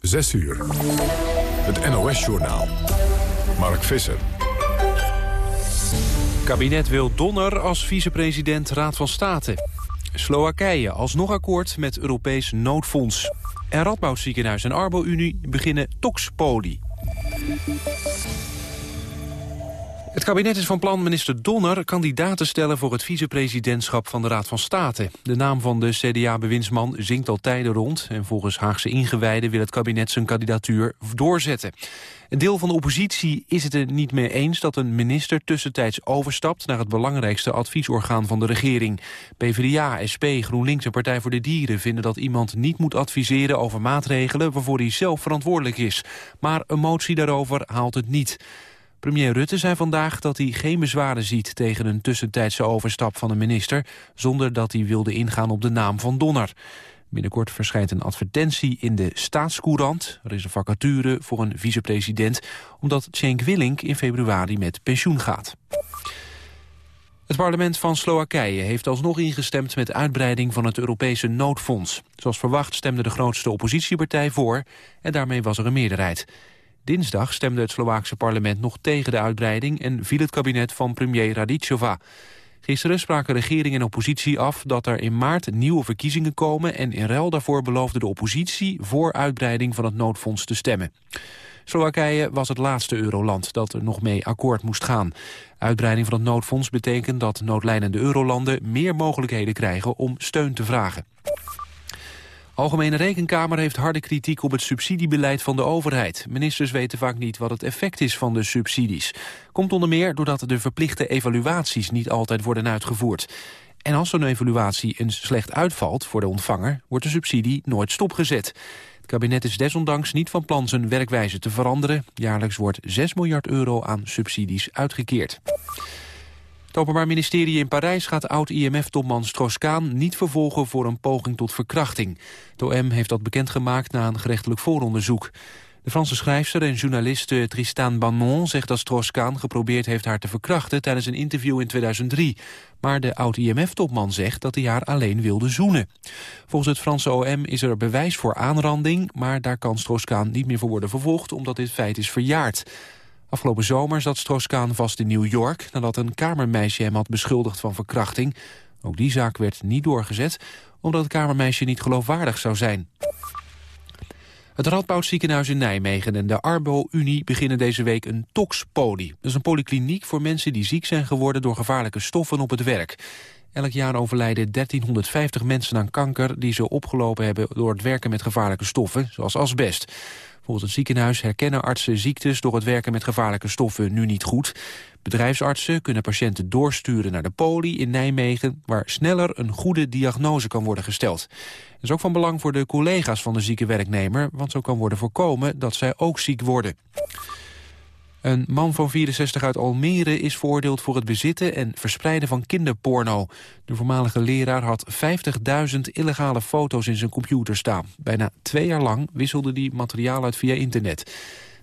6 uur. Het NOS-journaal. Mark Visser. Kabinet wil Donner als vicepresident Raad van State. Slowakije alsnog akkoord met Europees noodfonds. En Radboudziekenhuis en Arbo-Unie beginnen toxpolie. Het kabinet is van plan minister Donner kandidaat te stellen voor het vicepresidentschap van de Raad van State. De naam van de CDA-bewindsman zingt al tijden rond en volgens Haagse ingewijden wil het kabinet zijn kandidatuur doorzetten. Een deel van de oppositie is het er niet mee eens dat een minister tussentijds overstapt naar het belangrijkste adviesorgaan van de regering. PvdA, SP, GroenLinks en Partij voor de Dieren vinden dat iemand niet moet adviseren over maatregelen waarvoor hij zelf verantwoordelijk is. Maar een motie daarover haalt het niet. Premier Rutte zei vandaag dat hij geen bezwaren ziet tegen een tussentijdse overstap van een minister, zonder dat hij wilde ingaan op de naam van Donner. Binnenkort verschijnt een advertentie in de Staatscourant. Er is een vacature voor een vicepresident, omdat Cenk Willink in februari met pensioen gaat. Het parlement van Slowakije heeft alsnog ingestemd met uitbreiding van het Europese noodfonds. Zoals verwacht stemde de grootste oppositiepartij voor en daarmee was er een meerderheid. Dinsdag stemde het Slovaakse parlement nog tegen de uitbreiding... en viel het kabinet van premier Radicova. Gisteren spraken regering en oppositie af dat er in maart nieuwe verkiezingen komen... en in ruil daarvoor beloofde de oppositie voor uitbreiding van het noodfonds te stemmen. Slowakije was het laatste euroland dat er nog mee akkoord moest gaan. Uitbreiding van het noodfonds betekent dat noodlijnende eurolanden... meer mogelijkheden krijgen om steun te vragen. Algemene Rekenkamer heeft harde kritiek op het subsidiebeleid van de overheid. Ministers weten vaak niet wat het effect is van de subsidies. Komt onder meer doordat de verplichte evaluaties niet altijd worden uitgevoerd. En als zo'n evaluatie eens slecht uitvalt voor de ontvanger... wordt de subsidie nooit stopgezet. Het kabinet is desondanks niet van plan zijn werkwijze te veranderen. Jaarlijks wordt 6 miljard euro aan subsidies uitgekeerd. Het Openbaar Ministerie in Parijs gaat oud-IMF-topman Strauss-Kaan niet vervolgen voor een poging tot verkrachting. Het OM heeft dat bekendgemaakt na een gerechtelijk vooronderzoek. De Franse schrijfster en journaliste Tristan Bannon zegt dat Strauss-Kaan geprobeerd heeft haar te verkrachten tijdens een interview in 2003. Maar de oud-IMF-topman zegt dat hij haar alleen wilde zoenen. Volgens het Franse OM is er bewijs voor aanranding, maar daar kan Strauss-Kaan niet meer voor worden vervolgd omdat dit feit is verjaard. Afgelopen zomer zat Stroos-Kaan vast in New York... nadat een kamermeisje hem had beschuldigd van verkrachting. Ook die zaak werd niet doorgezet... omdat het kamermeisje niet geloofwaardig zou zijn. Het Radboudziekenhuis in Nijmegen en de Arbo-Unie beginnen deze week een toxpoli. Dat is een polykliniek voor mensen die ziek zijn geworden door gevaarlijke stoffen op het werk. Elk jaar overlijden 1350 mensen aan kanker die ze opgelopen hebben door het werken met gevaarlijke stoffen, zoals asbest. Volgens het ziekenhuis herkennen artsen ziektes door het werken met gevaarlijke stoffen nu niet goed. Bedrijfsartsen kunnen patiënten doorsturen naar de poli in Nijmegen... waar sneller een goede diagnose kan worden gesteld. Dat is ook van belang voor de collega's van de zieke werknemer... want zo kan worden voorkomen dat zij ook ziek worden. Een man van 64 uit Almere is veroordeeld voor het bezitten en verspreiden van kinderporno. De voormalige leraar had 50.000 illegale foto's in zijn computer staan. Bijna twee jaar lang wisselde hij materiaal uit via internet.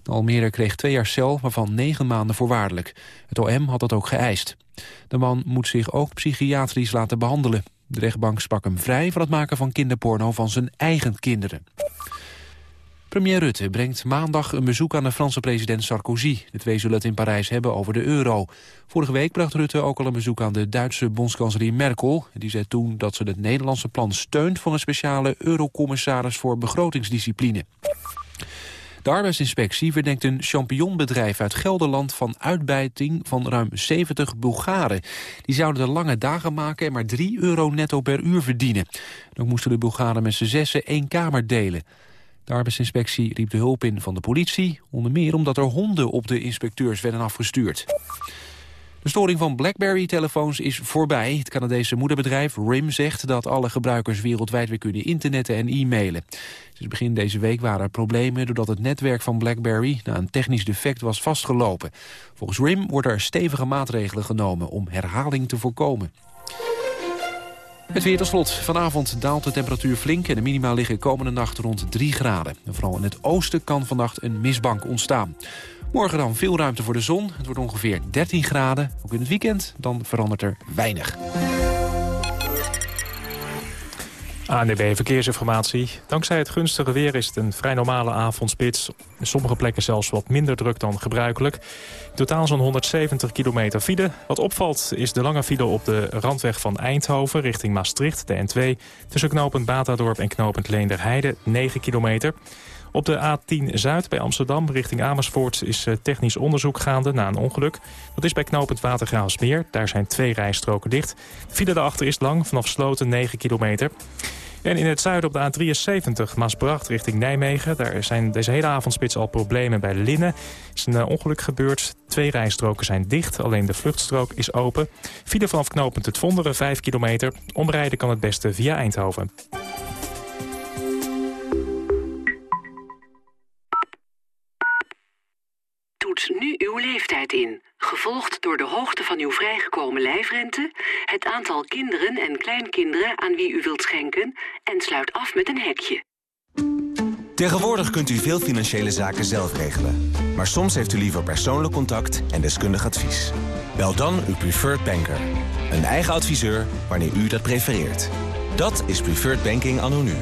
De Almere kreeg twee jaar cel, waarvan negen maanden voorwaardelijk. Het OM had dat ook geëist. De man moet zich ook psychiatrisch laten behandelen. De rechtbank sprak hem vrij van het maken van kinderporno van zijn eigen kinderen. Premier Rutte brengt maandag een bezoek aan de Franse president Sarkozy. De twee zullen het in Parijs hebben over de euro. Vorige week bracht Rutte ook al een bezoek aan de Duitse bondskanselier Merkel. Die zei toen dat ze het Nederlandse plan steunt... voor een speciale eurocommissaris voor begrotingsdiscipline. De arbeidsinspectie verdenkt een champignonbedrijf uit Gelderland... van uitbuiting van ruim 70 Bulgaren. Die zouden de lange dagen maken en maar 3 euro netto per uur verdienen. ook moesten de Bulgaren met z'n zessen één kamer delen. De arbeidsinspectie riep de hulp in van de politie... onder meer omdat er honden op de inspecteurs werden afgestuurd. De storing van BlackBerry-telefoons is voorbij. Het Canadese moederbedrijf RIM zegt dat alle gebruikers wereldwijd weer kunnen internetten en e-mailen. Sinds begin deze week waren er problemen doordat het netwerk van BlackBerry na een technisch defect was vastgelopen. Volgens RIM worden er stevige maatregelen genomen om herhaling te voorkomen. Het weer tot slot. Vanavond daalt de temperatuur flink... en de minima liggen komende nacht rond 3 graden. En vooral in het oosten kan vannacht een mistbank ontstaan. Morgen dan veel ruimte voor de zon. Het wordt ongeveer 13 graden. Ook in het weekend dan verandert er weinig. ANDB Verkeersinformatie. Dankzij het gunstige weer is het een vrij normale avondspits. In sommige plekken zelfs wat minder druk dan gebruikelijk. In totaal zo'n 170 kilometer file. Wat opvalt is de lange file op de randweg van Eindhoven richting Maastricht, de N2. Tussen knooppunt Batadorp en knooppunt Leenderheide, 9 kilometer. Op de A10 Zuid bij Amsterdam richting Amersfoort is eh, technisch onderzoek gaande na een ongeluk. Dat is bij knooppunt Watergraafsmeer. Daar zijn twee rijstroken dicht. De file daarachter is lang, vanaf Sloten 9 kilometer. En in het zuiden op de A73 Maasbracht richting Nijmegen. Daar zijn deze hele avondspits al problemen bij Linnen. Is een eh, ongeluk gebeurd. Twee rijstroken zijn dicht. Alleen de vluchtstrook is open. File vanaf knooppunt het Vonderen 5 kilometer. Omrijden kan het beste via Eindhoven. In, gevolgd door de hoogte van uw vrijgekomen lijfrente, het aantal kinderen en kleinkinderen aan wie u wilt schenken en sluit af met een hekje. Tegenwoordig kunt u veel financiële zaken zelf regelen. Maar soms heeft u liever persoonlijk contact en deskundig advies. Bel dan uw preferred banker. Een eigen adviseur wanneer u dat prefereert. Dat is Preferred Banking anno nu.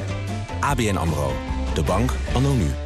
ABN AMRO. De bank anno nu.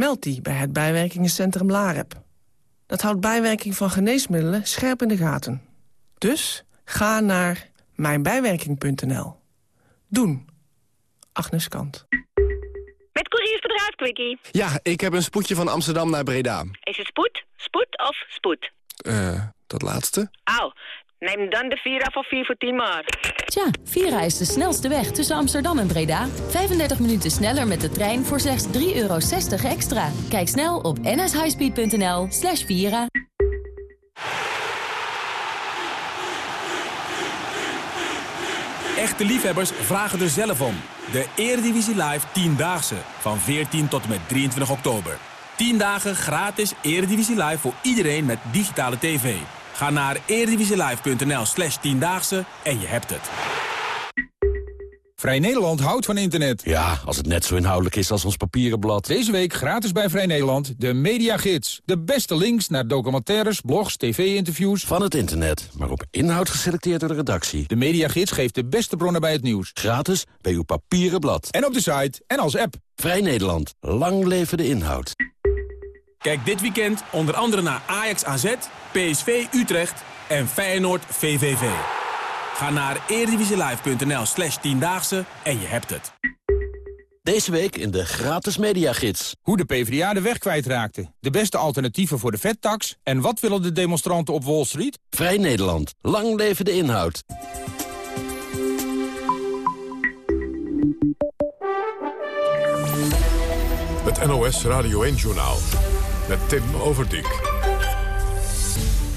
Meld die bij het bijwerkingencentrum LAREP. Dat houdt bijwerking van geneesmiddelen scherp in de gaten. Dus ga naar mijnbijwerking.nl. Doen. Agnes Kant. Met couriersbedrijf Quickie. Ja, ik heb een spoedje van Amsterdam naar Breda. Is het spoed, spoed of spoed? Eh, dat laatste. Au, neem dan de Vira van 4 voor 10 maar. Tja, Vira is de snelste weg tussen Amsterdam en Breda. 35 minuten sneller met de trein voor slechts 3,60 euro extra. Kijk snel op nshighspeed.nl slash Vira. Echte liefhebbers vragen er zelf om. De Eredivisie Live 10-daagse van 14 tot en met 23 oktober. 10 dagen gratis Eredivisie Live voor iedereen met digitale tv. Ga naar eredivisielive.nl slash 10-daagse en je hebt het. Vrij Nederland houdt van internet. Ja, als het net zo inhoudelijk is als ons papieren blad. Deze week gratis bij Vrij Nederland de Mediagids. De beste links naar documentaires, blogs, tv-interviews. Van het internet, maar op inhoud geselecteerd door de redactie. De Mediagids geeft de beste bronnen bij het nieuws. Gratis bij uw papieren blad. En op de site en als app. Vrij Nederland. Lang leven de inhoud. Kijk dit weekend onder andere naar Ajax AZ, PSV Utrecht en Feyenoord VVV. Ga naar eredivisielive.nl slash tiendaagse en je hebt het. Deze week in de gratis mediagids. Hoe de PvdA de weg kwijtraakte. De beste alternatieven voor de vettax. En wat willen de demonstranten op Wall Street? Vrij Nederland. Lang leven de inhoud. Het NOS Radio 1-journaal. Met Tim Overdijk.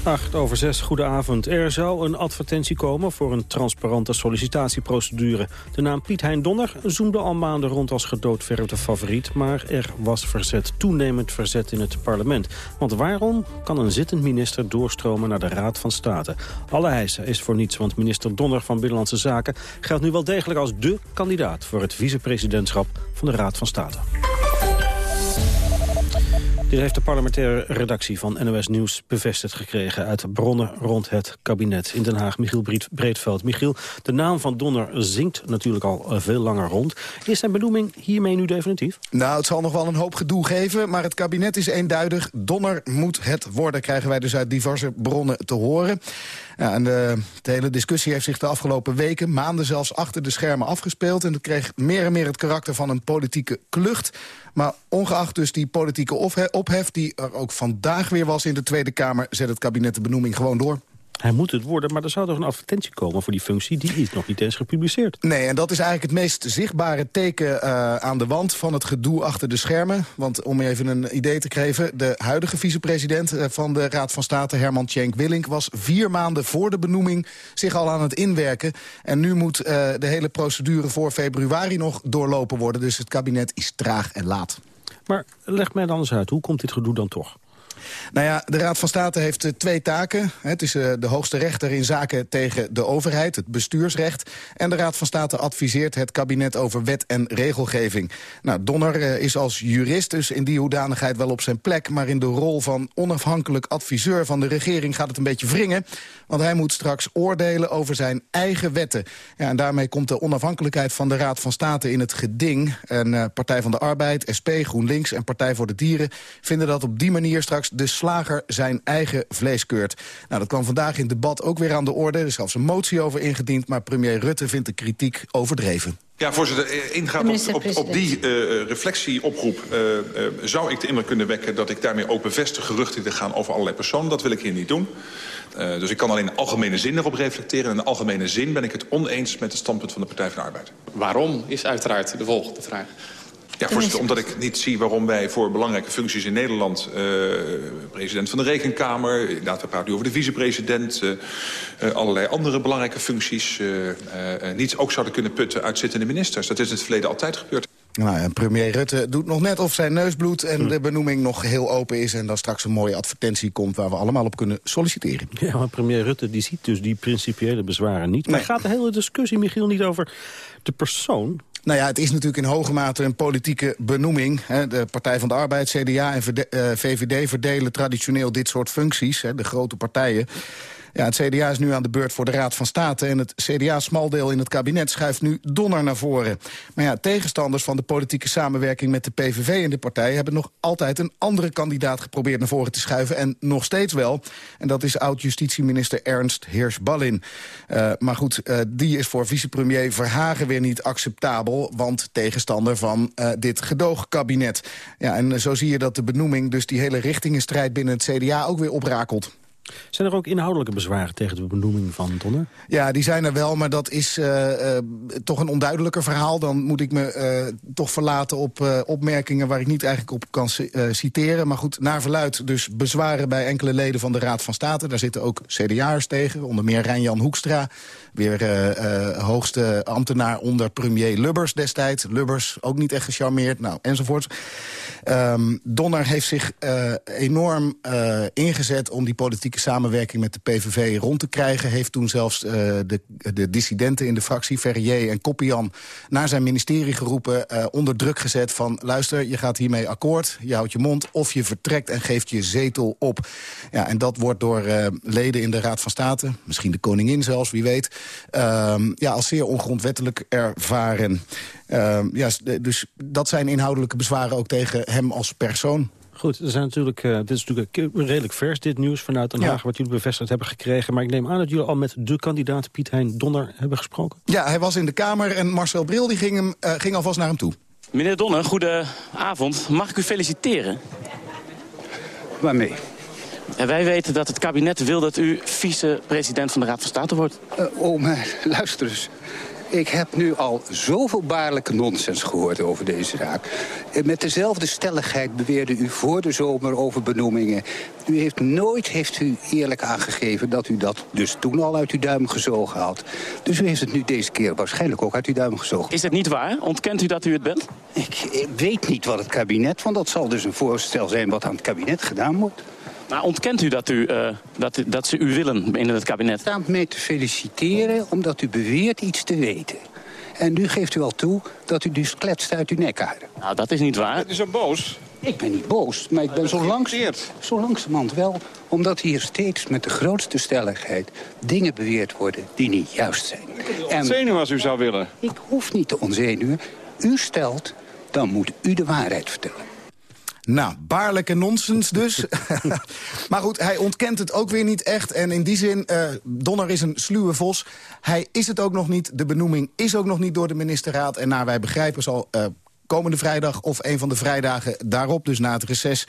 8 over 6, goedenavond. Er zou een advertentie komen voor een transparante sollicitatieprocedure. De naam Piet Hein Donner zoemde al maanden rond als gedoodverfde favoriet... maar er was verzet, toenemend verzet in het parlement. Want waarom kan een zittend minister doorstromen naar de Raad van State? Alle hijsen is voor niets, want minister Donner van Binnenlandse Zaken... geldt nu wel degelijk als dé kandidaat voor het vicepresidentschap van de Raad van State. Dit heeft de parlementaire redactie van NOS Nieuws bevestigd gekregen... uit bronnen rond het kabinet in Den Haag. Michiel Breedveld. Michiel, de naam van Donner zinkt natuurlijk al eh, veel langer rond. Is zijn benoeming hiermee nu definitief? Nou, het zal nog wel een hoop gedoe geven, maar het kabinet is eenduidig. Donner moet het worden, krijgen wij dus uit diverse bronnen te horen. En de, de, hele discussie heeft zich de afgelopen weken, maanden zelfs achter de schermen afgespeeld. En het kreeg meer en meer het karakter van een politieke klucht. Maar ongeacht dus die politieke ophef die er ook vandaag weer was in de Tweede Kamer... zet het kabinet de benoeming gewoon door. Hij moet het worden, maar er zou toch een advertentie komen voor die functie... die is nog niet eens gepubliceerd. Nee, en dat is eigenlijk het meest zichtbare teken uh, aan de wand... van het gedoe achter de schermen. Want om even een idee te geven... de huidige vicepresident uh, van de Raad van State, Herman Tjenk Willink... was vier maanden voor de benoeming zich al aan het inwerken. En nu moet uh, de hele procedure voor februari nog doorlopen worden. Dus het kabinet is traag en laat. Maar leg mij dan eens uit, hoe komt dit gedoe dan toch? Nou ja, de Raad van State heeft uh, twee taken. Het is uh, de hoogste rechter in zaken tegen de overheid, het bestuursrecht. En de Raad van State adviseert het kabinet over wet en regelgeving. Nou, Donner uh, is als jurist dus in die hoedanigheid wel op zijn plek... maar in de rol van onafhankelijk adviseur van de regering gaat het een beetje wringen. Want hij moet straks oordelen over zijn eigen wetten. Ja, en daarmee komt de onafhankelijkheid van de Raad van State in het geding. En Partij van de Arbeid, SP, GroenLinks en Partij voor de Dieren... vinden dat op die manier straks de slager zijn eigen vlees keurt. Nou, dat kwam vandaag in debat ook weer aan de orde. Er is zelfs een motie over ingediend, maar premier Rutte vindt de kritiek overdreven. Ja, voorzitter, ingaat op, op, op die uh, reflectieoproep uh, uh, zou ik de indruk kunnen wekken... dat ik daarmee ook bevestig geruchten te gaan over allerlei personen. Dat wil ik hier niet doen. Uh, dus ik kan alleen in algemene zin erop reflecteren. En in algemene zin ben ik het oneens met het standpunt van de Partij van de Arbeid. Waarom is uiteraard de volgende vraag. Ja, voorzitter, omdat ik niet zie waarom wij voor belangrijke functies in Nederland... Uh, president van de Rekenkamer, inderdaad, we praten nu over de vicepresident... Uh, uh, allerlei andere belangrijke functies niet ook zouden kunnen putten uit zittende ministers. Dat is in het verleden altijd gebeurd. Nou, en premier Rutte doet nog net of zijn neus bloedt... en hm. de benoeming nog heel open is... en dan straks een mooie advertentie komt... waar we allemaal op kunnen solliciteren. Ja, maar premier Rutte die ziet dus die principiële bezwaren niet. Maar nee. gaat de hele discussie, Michiel, niet over de persoon... Nou ja, het is natuurlijk in hoge mate een politieke benoeming. De Partij van de Arbeid, CDA en VVD verdelen traditioneel dit soort functies. De grote partijen. Ja, het CDA is nu aan de beurt voor de Raad van State... en het CDA-smaldeel in het kabinet schuift nu Donner naar voren. Maar ja, tegenstanders van de politieke samenwerking met de PVV en de partij... hebben nog altijd een andere kandidaat geprobeerd naar voren te schuiven... en nog steeds wel. En dat is oud-justitieminister Ernst Heers-Ballin. Uh, maar goed, uh, die is voor vicepremier Verhagen weer niet acceptabel... want tegenstander van uh, dit gedoogkabinet. Ja, en zo zie je dat de benoeming dus die hele richtingenstrijd binnen het CDA ook weer oprakelt. Zijn er ook inhoudelijke bezwaren tegen de benoeming van Donner? Ja, die zijn er wel, maar dat is uh, uh, toch een onduidelijker verhaal. Dan moet ik me uh, toch verlaten op opmerkingen waar ik niet eigenlijk op kan citeren. Maar goed, naar verluid dus bezwaren bij enkele leden van de Raad van State. Daar zitten ook CDA'ers tegen, onder meer Rijn-Jan Hoekstra. Weer hoogste ambtenaar onder premier Lubbers destijds. Lubbers ook niet echt gecharmeerd, nou, enzovoort. Um, Donner heeft zich enorm ingezet om die politieke samenwerking met de PVV rond te krijgen. Heeft toen zelfs de, de dissidenten in de fractie, Ferrier en Koppian... naar zijn ministerie geroepen, onder druk gezet van... luister, je gaat hiermee akkoord, je houdt je mond... of je vertrekt en geeft je zetel op. Ja, en dat wordt door leden in de Raad van State... misschien de koningin zelfs, wie weet... ja, als zeer ongrondwettelijk ervaren. ja, dus dat zijn inhoudelijke bezwaren ook tegen hem als persoon. Goed, er zijn natuurlijk, uh, dit is natuurlijk redelijk vers, dit nieuws vanuit Den Haag... Ja. wat jullie bevestigd hebben gekregen. Maar ik neem aan dat jullie al met de kandidaat Piet Hein Donner hebben gesproken. Ja, hij was in de Kamer en Marcel Bril die ging, hem, uh, ging alvast naar hem toe. Meneer Donner, goedenavond. Mag ik u feliciteren? Waarmee? En wij weten dat het kabinet wil dat u vice-president van de Raad van State wordt. Uh, oh, maar luister eens. Ik heb nu al zoveel baarlijke nonsens gehoord over deze zaak. Met dezelfde stelligheid beweerde u voor de zomer over benoemingen. U heeft nooit heeft u eerlijk aangegeven dat u dat dus toen al uit uw duim gezogen had. Dus u heeft het nu deze keer waarschijnlijk ook uit uw duim gezogen. Is het niet waar? Ontkent u dat u het bent? Ik, ik weet niet wat het kabinet, want dat zal dus een voorstel zijn wat aan het kabinet gedaan wordt. Maar ontkent u dat, u, uh, dat, dat ze u willen binnen het kabinet? Ik sta mee te feliciteren omdat u beweert iets te weten. En nu geeft u al toe dat u dus kletst uit uw nekharen. Nou, dat is niet waar. Het is zo boos. Ik ben niet boos, maar ik ben zo, langs, zo langzamerhand wel... omdat hier steeds met de grootste stelligheid dingen beweerd worden die niet juist zijn. En zenuwen als u zou willen. Ik hoef niet te onzenuwen. U stelt, dan moet u de waarheid vertellen. Nou, baarlijke nonsens dus. maar goed, hij ontkent het ook weer niet echt. En in die zin, uh, Donner is een sluwe vos. Hij is het ook nog niet. De benoeming is ook nog niet door de ministerraad. En naar wij begrijpen zal uh, komende vrijdag of een van de vrijdagen daarop, dus na het reces...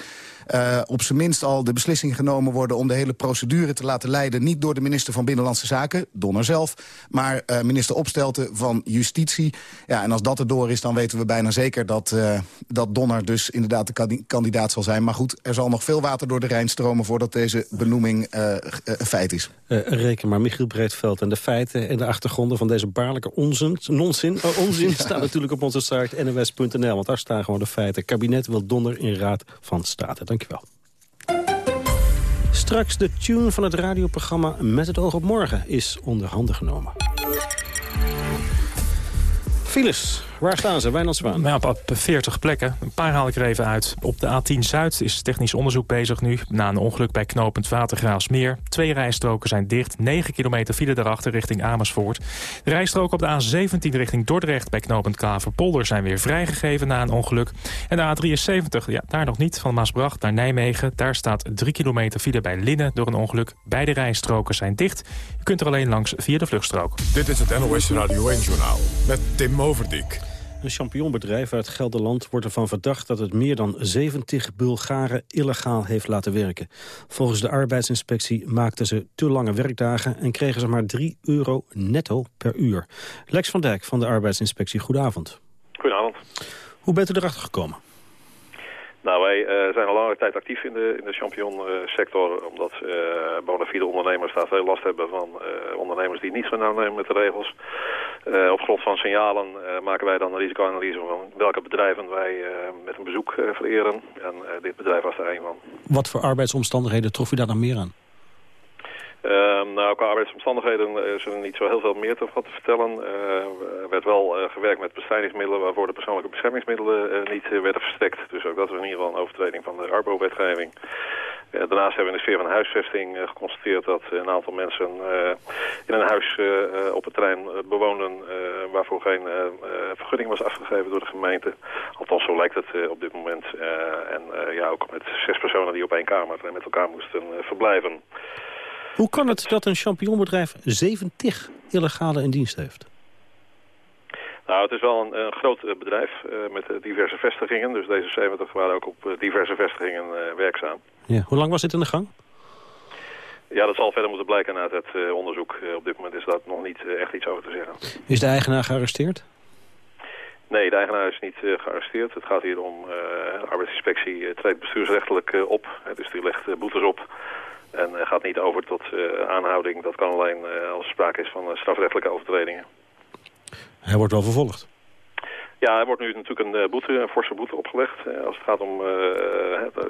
Uh, op zijn minst al de beslissing genomen worden om de hele procedure te laten leiden. Niet door de minister van Binnenlandse Zaken, Donner zelf, maar uh, minister Opstelten van Justitie. Ja, en als dat erdoor is, dan weten we bijna zeker dat, uh, dat Donner dus inderdaad de kandidaat zal zijn. Maar goed, er zal nog veel water door de Rijn stromen voordat deze benoeming een feit is. reken maar, Michiel Breedveld en de feiten en de achtergronden van deze baarlijke onzin, nonzin, onzin ja. staan natuurlijk op onze site nws.nl. Want daar staan gewoon de feiten. Kabinet wil Donner in Raad van State. Dankjewel. Straks de tune van het radioprogramma Met het oog op morgen is onder handen genomen. Files, waar staan ze? Wijnand Zwaan. Ja, op 40 plekken. Een paar haal ik er even uit. Op de A10 Zuid is technisch onderzoek bezig nu. Na een ongeluk bij knooppunt Watergraafsmeer. Twee rijstroken zijn dicht. 9 kilometer file daarachter richting Amersfoort. De rijstroken op de A17 richting Dordrecht bij knooppunt Klaverpolder zijn weer vrijgegeven na een ongeluk. En de A73, ja, daar nog niet, van Maasbracht naar Nijmegen. Daar staat 3 kilometer file bij Linnen door een ongeluk. Beide rijstroken zijn dicht. Je kunt er alleen langs via de vluchtstrook. Dit is het NOS Radio 1-journaal met Tim Overdijk. Een champignonbedrijf uit Gelderland wordt ervan verdacht dat het meer dan 70 Bulgaren illegaal heeft laten werken. Volgens de arbeidsinspectie maakten ze te lange werkdagen en kregen ze maar 3 euro netto per uur. Lex van Dijk van de arbeidsinspectie, goedenavond. Goedenavond. Hoe bent u erachter gekomen? Nou, wij uh, zijn al lange tijd actief in de, in de champignonsector, uh, omdat uh, bona fide ondernemers daar veel last hebben van ondernemers die niet zo nauw nemen met de regels. op grond van signalen maken wij dan een risicoanalyse van welke bedrijven wij met een bezoek vereren. En dit bedrijf was er een van. Wat voor arbeidsomstandigheden trof u daar dan meer aan? Uh, nou, qua arbeidsomstandigheden is er niet zo heel veel meer te, te vertellen. Uh, er werd wel uh, gewerkt met bestrijdingsmiddelen waarvoor de persoonlijke beschermingsmiddelen niet werden verstrekt. Dus ook dat is in ieder geval een overtreding van de Arbo-wetgeving. daarnaast hebben we in de sfeer van huisvesting geconstateerd dat een aantal mensen in een huis op het terrein bewoonden waarvoor geen vergunning was afgegeven door de gemeente. Althans, zo lijkt het op dit moment. en ja, ook met zes personen die op één kamer met elkaar moesten verblijven. Hoe kan het dat een champignonbedrijf 70 illegale in dienst heeft? Nou, het is wel een, een groot uh, bedrijf uh, met uh, diverse vestigingen. Dus deze 70 waren ook op diverse vestigingen werkzaam. Ja. Hoe lang was dit in de gang? Ja, dat zal verder moeten blijken uit het onderzoek. op dit moment is dat nog niet echt iets over te zeggen. Is de eigenaar gearresteerd? Nee, de eigenaar is niet gearresteerd. Het gaat hier om arbeidsinspectie treedt bestuursrechtelijk op. dus die legt boetes op en gaat niet over tot uh, aanhouding. Dat kan alleen uh, als er sprake is van strafrechtelijke overtredingen. Hij wordt wel vervolgd? Ja, er wordt nu natuurlijk een boete, een forse boete opgelegd. als het gaat om... Het,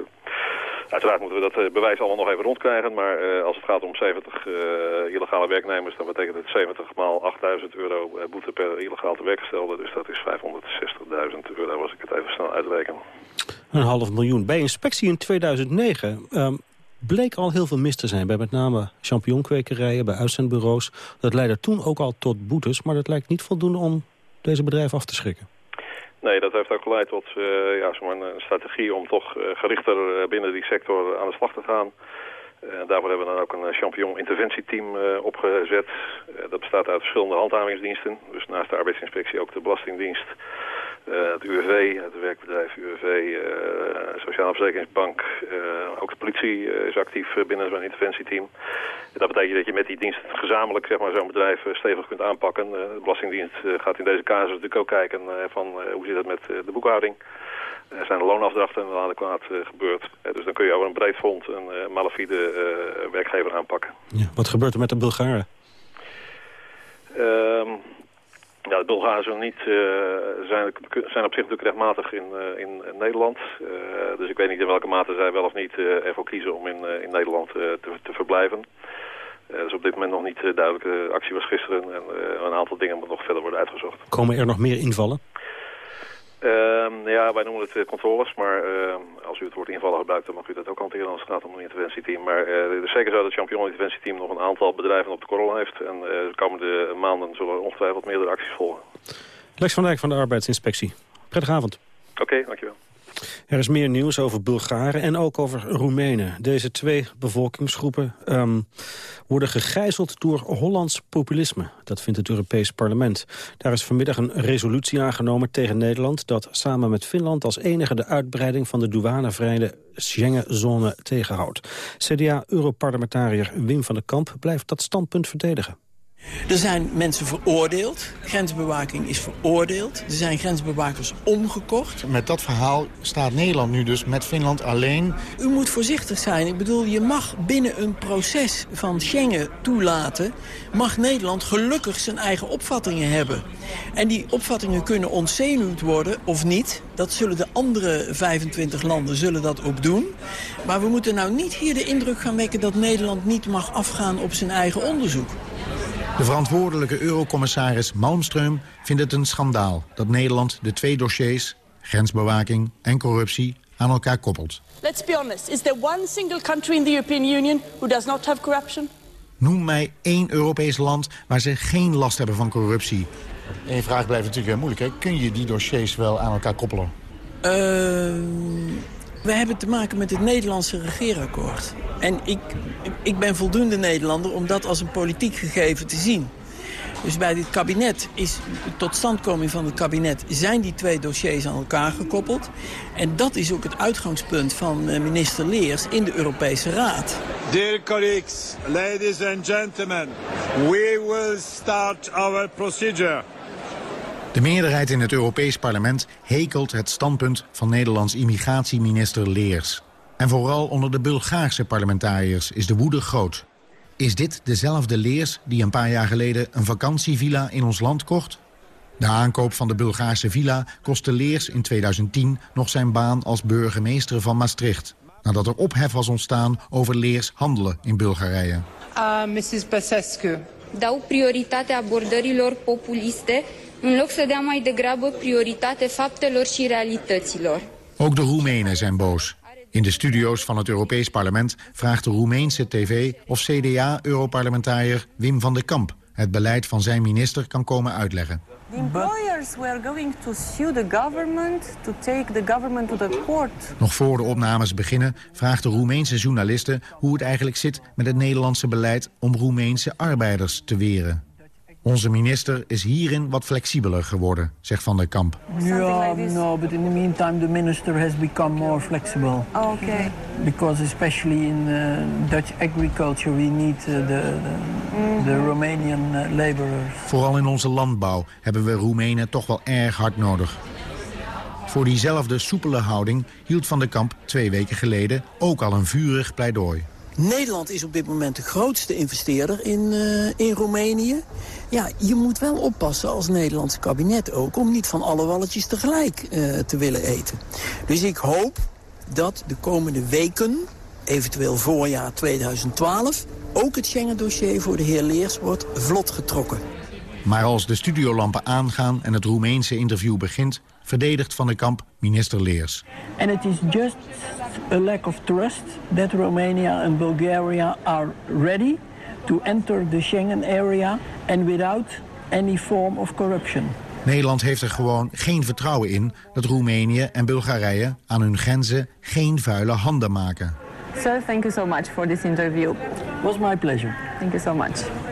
uiteraard moeten we dat bewijs allemaal nog even rondkrijgen. Maar als het gaat om 70 illegale werknemers... dan betekent het 70 maal 8000 euro boete per illegaal te werkgestelde. Dus dat is 560.000 euro als ik het even snel uitreken. Een half miljoen. Bij inspectie in 2009... Um bleek al heel veel mis te zijn bij met name champignonkwekerijen, bij uitzendbureaus. Dat leidde toen ook al tot boetes, maar dat lijkt niet voldoende om deze bedrijven af te schrikken. Nee, dat heeft ook geleid tot uh, ja, een strategie om toch uh, gerichter uh, binnen die sector aan de slag te gaan. daarvoor hebben we dan ook een champignon-interventieteam opgezet. dat bestaat uit verschillende handhavingsdiensten. Dus naast de arbeidsinspectie ook de Belastingdienst, uh, het UWV, het werkbedrijf UWV, uh, Sociale Verzekeringsbank, uh, ook de politie is actief binnen zo'n interventieteam. Dat betekent dat je met die dienst gezamenlijk zeg maar, zo'n bedrijf stevig kunt aanpakken. de Belastingdienst gaat in deze casus natuurlijk ook kijken van hoe zit het met de boekhouding. Er zijn de loonafdrachten wel adequaat gebeurd. dus dan kun je over een breed front een malafide werkgever aanpakken. Ja, wat gebeurt er met de Bulgaren? Ehm, ja, de Bulgaren zijn, niet, uh, zijn, zijn op zich natuurlijk rechtmatig in, uh, in Nederland. Uh, dus ik weet niet in welke mate zij wel of niet ervoor kiezen om in, in Nederland te, te verblijven. dus op dit moment nog niet duidelijk. De actie was gisteren en een aantal dingen moeten nog verder worden uitgezocht. Komen er nog meer invallen? Uh, ja, wij noemen het controles, maar uh, als u het woord invallen gebruikt, dan mag u dat ook hanteren als het gaat om een interventieteam. Maar uh, het is zeker zo dat het Champignon-interventieteam nog een aantal bedrijven op de korrel heeft. En de komende maanden zullen ongetwijfeld meerdere acties volgen. Lex van Dijk van de Arbeidsinspectie. Prettige avond. Oké, okay, dankjewel. Er is meer nieuws over Bulgaren en ook over Roemenen. Deze twee bevolkingsgroepen ehm, worden gegijzeld door Hollands populisme. Dat vindt het Europees Parlement. Daar is vanmiddag een resolutie aangenomen tegen Nederland... dat samen met Finland als enige de uitbreiding van de douanevrije Schengenzone tegenhoudt. CDA-europarlementariër Wim van der Kamp blijft dat standpunt verdedigen. Er zijn mensen veroordeeld. Grensbewaking is veroordeeld. Er zijn grensbewakers omgekocht. Met dat verhaal staat Nederland nu dus met Finland alleen. U moet voorzichtig zijn. Ik bedoel, je mag binnen een proces van Schengen toelaten... mag Nederland gelukkig zijn eigen opvattingen hebben. En die opvattingen kunnen ontzenuwd worden of niet. Dat zullen de andere 25 landen zullen dat ook doen. Maar we moeten nou niet hier de indruk gaan wekken... dat Nederland niet mag afgaan op zijn eigen onderzoek. De verantwoordelijke eurocommissaris Malmström vindt het een schandaal... dat Nederland de twee dossiers, grensbewaking en corruptie, aan elkaar koppelt. Let's be honest. Is there one single country in the European Union who does not have corruption? Noem mij één Europees land waar ze geen last hebben van corruptie. Je vraag blijft natuurlijk heel moeilijk. Hè? Kun je die dossiers wel aan elkaar koppelen? Uh, we hebben te maken met het Nederlandse regeerakkoord. En ik, ik ben voldoende Nederlander om dat als een politiek gegeven te zien. Dus bij dit kabinet is, tot standkoming van het kabinet, zijn die twee dossiers aan elkaar gekoppeld. En dat is ook het uitgangspunt van eh, minister Leers in de Europese Raad. Dear colleagues, ladies and gentlemen, we will start our procedure. De meerderheid in het Europees Parlement hekelt het standpunt van Nederlands immigratieminister Leers. En vooral onder de Bulgaarse parlementariërs is de woede groot. Is dit dezelfde Leers die een paar jaar geleden een vakantievilla in ons land kocht? De aankoop van de Bulgaarse villa kostte Leers in 2010 nog zijn baan als burgemeester van Maastricht. Nadat er ophef was ontstaan over Leers handelen in Bulgarije. Uh, Mrs. Basescu. Dau prioritate abordărilor populiste în loc să dea mai degrabă prioritate faptelor și realităților. Ook de Roemenen zijn boos. In de studio's van het Europees Parlement vraagt de Roemeense tv... of CDA-europarlementariër Wim van der Kamp... het beleid van zijn minister kan komen uitleggen. The employers were going to sue the government to take the government to the court. Nog voor de opnames beginnen vraagt de Roemeense journalisten hoe het eigenlijk zit met het Nederlandse beleid om Roemeense arbeiders te weren. Onze minister is hierin wat flexibeler geworden, zegt Van der Kamp. Ja, no, but in the meantime the minister has become more flexible. Oh, okay. Because especially in uh, Dutch agriculture we need uh, the, the, the Romanian uh, laborers. Vooral in onze landbouw hebben we Roemenen toch wel erg hard nodig. Voor diezelfde soepele houding hield Van der Kamp twee weken geleden ook al een vurig pleidooi. Nederland is op dit moment de grootste investeerder in, uh, in Roemenië. Ja, je moet wel oppassen als Nederlandse kabinet ook... om niet van alle walletjes tegelijk uh, te willen eten. Dus ik hoop dat de komende weken, eventueel voorjaar 2012... ook het Schengen-dossier voor de heer Leers wordt vlot getrokken. Maar als de studiolampen aangaan en het Roemeense interview begint... verdedigt Van der Kamp minister Leers. En het is just a lack of trust that Romania and Bulgaria are ready to enter the Schengen area and without any form of corruption. Nederland heeft er gewoon geen vertrouwen in dat Roemenië en Bulgarije aan hun grenzen geen vuile handen maken. Sir, thank you so much for this interview. Was my pleasure. Thank you so much.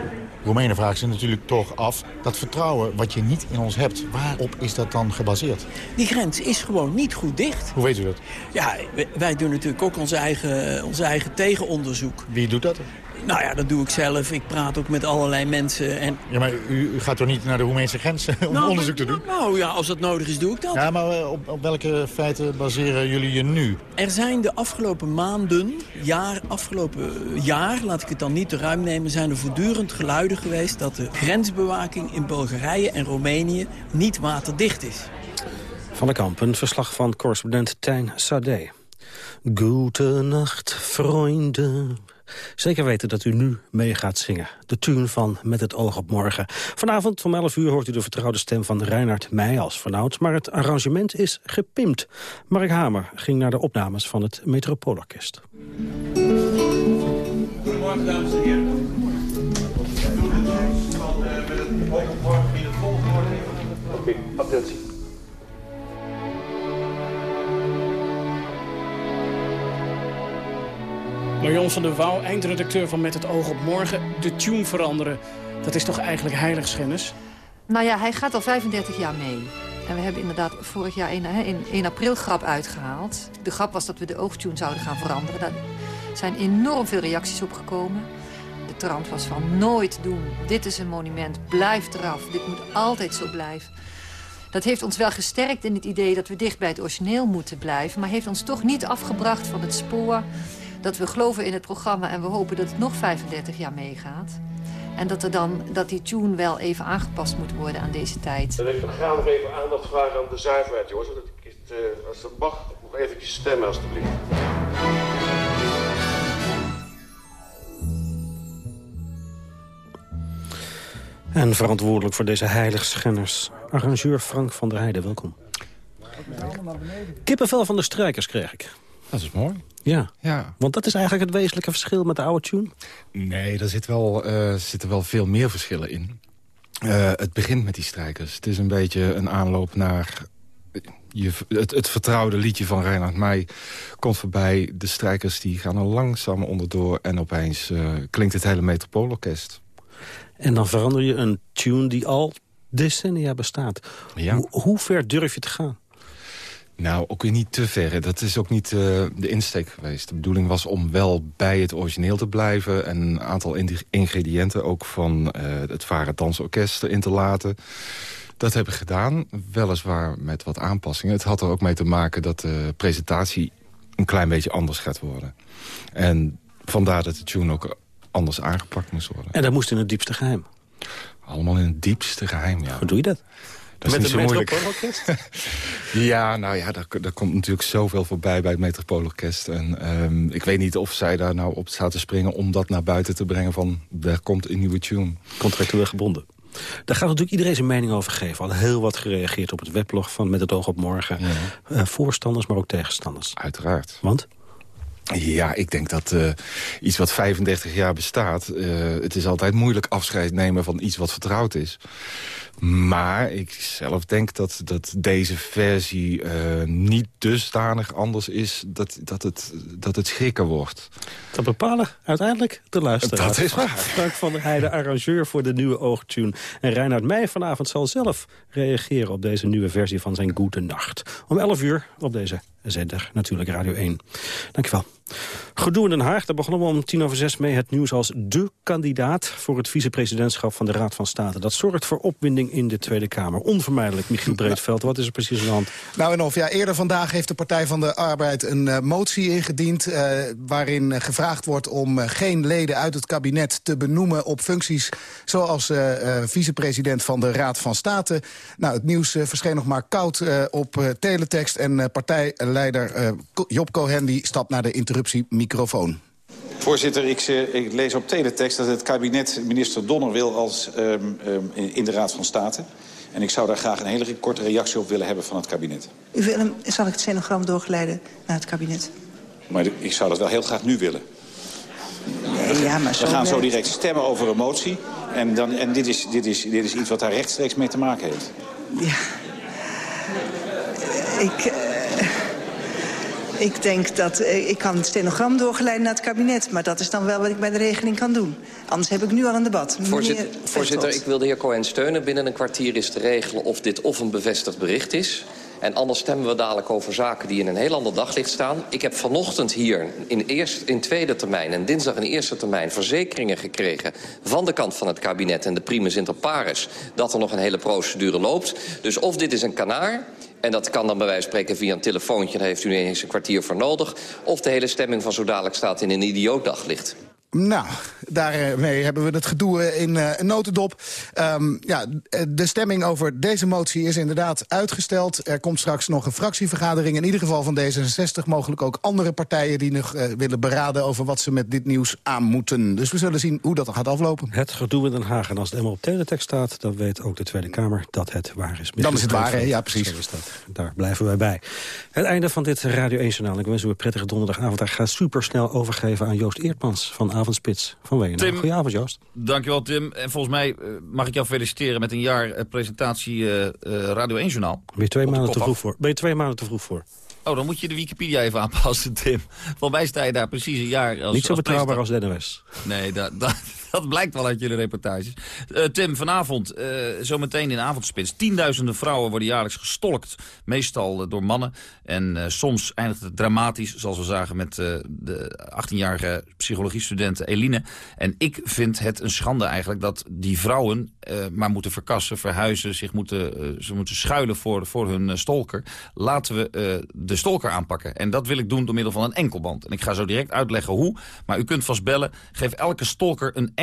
Roemenen vragen zich natuurlijk toch af... dat vertrouwen wat je niet in ons hebt, waarop is dat dan gebaseerd? Die grens is gewoon niet goed dicht. Hoe weet u dat? Ja, wij doen natuurlijk ook ons eigen, ons eigen tegenonderzoek. Wie doet dat? Nou ja, dat doe ik zelf. Ik praat ook met allerlei mensen. En... Ja, maar u, u gaat toch niet naar de Roemeense grens om nou, onderzoek te doen? Nou ja, als dat nodig is, doe ik dat. Ja, maar op, op welke feiten baseren jullie je nu? Er zijn de afgelopen maanden, jaar, afgelopen jaar, laat ik het dan niet te ruim nemen... zijn er voortdurend geluiden geweest dat de grensbewaking in Bulgarije en Roemenië niet waterdicht is. Van de Kamp, een verslag van correspondent Tijn Sade. Goedenacht, vrienden. Zeker weten dat u nu mee gaat zingen. De tune van Met het oog op morgen. Vanavond om 11 uur hoort u de vertrouwde stem van Reinhard Meij als vanouds. Maar het arrangement is gepimpt. Mark Hamer ging naar de opnames van het Metropoolorkest. Goedemorgen, dames en heren. Met het oog op morgen in het volgorde. Oké, attentie. Marion van der Wouw, eindredacteur van Met het oog op morgen. De tune veranderen, dat is toch eigenlijk heiligschennis? Nou ja, hij gaat al 35 jaar mee. En we hebben inderdaad vorig jaar in, in 1 april grap uitgehaald. De grap was dat we de oogtune zouden gaan veranderen. Daar zijn enorm veel reacties op gekomen. De trant was van nooit doen. Dit is een monument, blijf eraf. Dit moet altijd zo blijven. Dat heeft ons wel gesterkt in het idee dat we dicht bij het origineel moeten blijven... maar heeft ons toch niet afgebracht van het spoor... dat we geloven in het programma en we hopen dat het nog 35 jaar meegaat. En dat, er dan, dat die tune wel even aangepast moet worden aan deze tijd. Dan graag nog even aandacht vragen aan de zuiverheid, jongens. Dat ik het, uh, als dat mag, nog eventjes stemmen, alstublieft. En verantwoordelijk voor deze heiligschenners, arrangeur Frank van der Heijden. Welkom. Kippenvel van de strijkers kreeg ik. Dat is mooi. Ja. ja, want dat is eigenlijk het wezenlijke verschil met de oude tune? Nee, daar zit wel, uh, zitten wel veel meer verschillen in. Uh, het begint met die strijkers. Het is een beetje een aanloop naar... Je, het, het vertrouwde liedje van Reinhard Meij komt voorbij. De strijkers die gaan er langzaam onderdoor... en opeens uh, klinkt het hele Metropoolorkest. En dan verander je een tune die al decennia bestaat. Ja. Hoe ver durf je te gaan? Nou, ook weer niet te ver. Dat is ook niet uh, de insteek geweest. De bedoeling was om wel bij het origineel te blijven... en een aantal ingrediënten ook van uh, het Varen Dansorkest in te laten. Dat heb ik gedaan, weliswaar met wat aanpassingen. Het had er ook mee te maken dat de presentatie een klein beetje anders gaat worden. En vandaar dat de tune ook anders aangepakt moest worden. En dat moest in het diepste geheim? Allemaal in het diepste geheim, ja. Hoe doe je dat? Dat Met is het niet zo moeilijk. Metropoolorkest? ja, nou ja, daar, daar, komt natuurlijk zoveel voorbij bij het Metropoolorkest. En um, ik weet niet of zij daar nou op staat te springen... om dat naar buiten te brengen van, er komt een nieuwe tune. Contractueel gebonden. Daar gaat natuurlijk iedereen zijn mening over geven. Al heel wat gereageerd op het weblog van Met het oog op morgen. Ja. Uh, voorstanders, maar ook tegenstanders. Uiteraard. Want? Ja, ik denk dat uh, iets wat 35 jaar bestaat... Uh, het is altijd moeilijk afscheid nemen van iets wat vertrouwd is. Maar ik zelf denk dat, dat deze versie uh, niet dusdanig anders is... Dat, dat, het, dat het schrikken wordt. Dat bepalen uiteindelijk de luisteraar. Dat is waar. Frank van der Heijden, arrangeur voor de nieuwe oogtune. En Reinhard Meij vanavond zal zelf reageren op deze nieuwe versie van zijn Goede Nacht. Om 11 uur op deze zender, natuurlijk Radio 1. Dankjewel. Gedoe in Den Haag, daar begonnen we om tien over zes mee het nieuws als de kandidaat voor het vicepresidentschap van de Raad van State. Dat zorgt voor opwinding in de Tweede Kamer. Onvermijdelijk, Michiel Breedveld. Wat is er precies aan de hand? Nou en of, ja, eerder vandaag heeft de Partij van de Arbeid een uh, motie ingediend... Uh, waarin uh, gevraagd wordt om geen leden uit het kabinet te benoemen op functies... zoals vicepresident van de Raad van State. Nou, het nieuws verscheen nog maar koud op teletext en partijleider Job Cohen die stapt naar de interruptiemicrofoon. Voorzitter, ik, ik, lees op teletext dat het kabinet minister Donner wil als, um, um, in de Raad van State. En ik zou daar graag een hele korte reactie op willen hebben van het kabinet. U wil hem, zal ik het stenogram doorgeleiden naar het kabinet? Maar ik zou dat wel heel graag nu willen. Nee, ja, maar We gaan zo direct stemmen over een motie. En, dan, en dit, is, dit, is, dit is iets wat daar rechtstreeks mee te maken heeft. Ja. Ik... Uh... Ik denk dat uh, ik kan het stenogram doorgeleiden naar het kabinet. Maar dat is dan wel wat ik bij de regeling kan doen. Anders heb ik nu al een debat. Voorzitter, voorzitter ik wil de heer Cohen steunen. Binnen een kwartier is te regelen of dit of een bevestigd bericht is. En anders stemmen we dadelijk over zaken die in een heel ander daglicht staan. Ik heb vanochtend hier in, eerst, in tweede termijn en dinsdag in eerste termijn... verzekeringen gekregen van de kant van het kabinet en de primus inter pares... dat er nog een hele procedure loopt. Dus of dit is een kanaar... En dat kan dan bij wijze van spreken via een telefoontje. Daar heeft u eens een kwartier voor nodig. Of de hele stemming van zo dadelijk staat in een idioot daglicht. Nou, daarmee hebben we het gedoe in uh, een notendop. Um, ja, de stemming over deze motie is inderdaad uitgesteld. Er komt straks nog een fractievergadering. In ieder geval van D66. Mogelijk ook andere partijen die nog uh, willen beraden... over wat ze met dit nieuws aan moeten. Dus we zullen zien hoe dat gaat aflopen. Het gedoe in Den Haag. En als het helemaal op teletext staat... dan weet ook de Tweede Kamer dat het waar is. Dan is het waar, hè? Ja, precies. Zo is dat. Daar blijven wij bij. Het einde van dit Radio 1-journaal. Ik wens u een prettige donderdagavond. Ik ga supersnel overgeven aan Joost Eertmans van Avondspits van WNL. Tim, Goedenavond, Joost. Dankjewel, Tim. En volgens mij uh, mag ik jou feliciteren met een jaar uh, presentatie uh, Radio 1-journaal. Ben je twee maanden te vroeg voor? Ben je twee maanden te vroeg voor? Oh, dan moet je de Wikipedia even aanpassen, Tim. Volgens mij sta je daar precies een jaar... Als, Niet zo als betrouwbaar als de NOS. Nee, dat, dat, dat blijkt wel uit jullie reportages. Uh, Tim, vanavond, uh, zometeen in avondspits. Tienduizenden vrouwen worden jaarlijks gestolkt. Meestal uh, door mannen. En soms eindigt het dramatisch, zoals we zagen met de 18-jarige psychologiestudent Eline. En ik vind het een schande eigenlijk dat die vrouwen maar moeten verkassen, verhuizen. Zich moeten, ze moeten schuilen voor, voor hun stolker. Laten we de stolker aanpakken. En dat wil ik doen door middel van een enkelband. En ik ga zo direct uitleggen hoe. Maar u kunt vast bellen. Geef elke stolker een enkelband.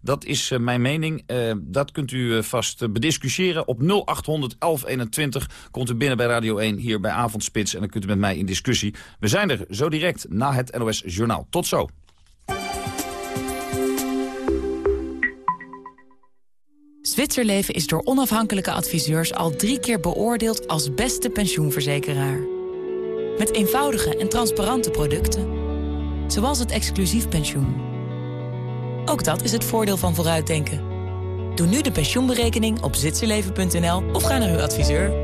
Dat is uh, mijn mening. Uh, dat kunt u uh, vast bediscussiëren. Op 0800 1121 komt u binnen bij Radio 1 hier bij Avondspits. En dan kunt u met mij in discussie. We zijn er zo direct na het NOS Journaal. Tot zo. Zwitserleven is door onafhankelijke adviseurs al drie keer beoordeeld als beste pensioenverzekeraar. Met eenvoudige en transparante producten. Zoals het exclusief pensioen. Ook dat is het voordeel van vooruitdenken. Doe nu de pensioenberekening op zwitserleven.nl of ga naar uw adviseur.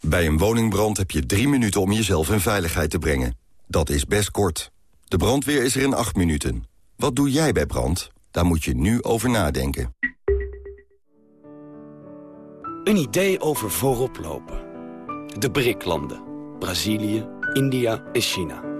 Bij een woningbrand heb je drie minuten om jezelf in veiligheid te brengen. Dat is best kort. De brandweer is er in acht minuten. Wat doe jij bij brand? Daar moet je nu over nadenken. Een idee over voorop lopen. De BRIC-landen. Brazilië, India en China.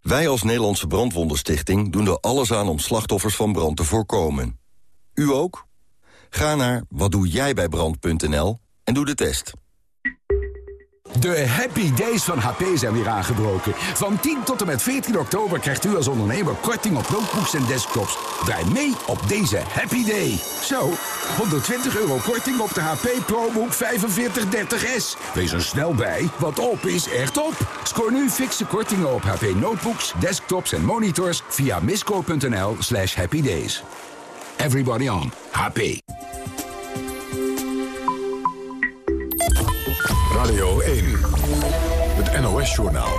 Wij als Nederlandse Brandwondenstichting doen er alles aan om slachtoffers van brand te voorkomen. U ook? Ga naar watdoejijbijbrand.nl en doe de test. De happy days van HP zijn weer aangebroken. Van 10 tot en met 14 oktober krijgt u als ondernemer korting op notebooks en desktops. Draai mee op deze happy day. Zo, 120 euro korting op de HP ProBook 4530S. Wees er snel bij, want op is echt op. Scoor nu fixe kortingen op HP notebooks, desktops en monitors via misco.nl slash happydays. Everybody on HP. Radio 1, het NOS-journaal.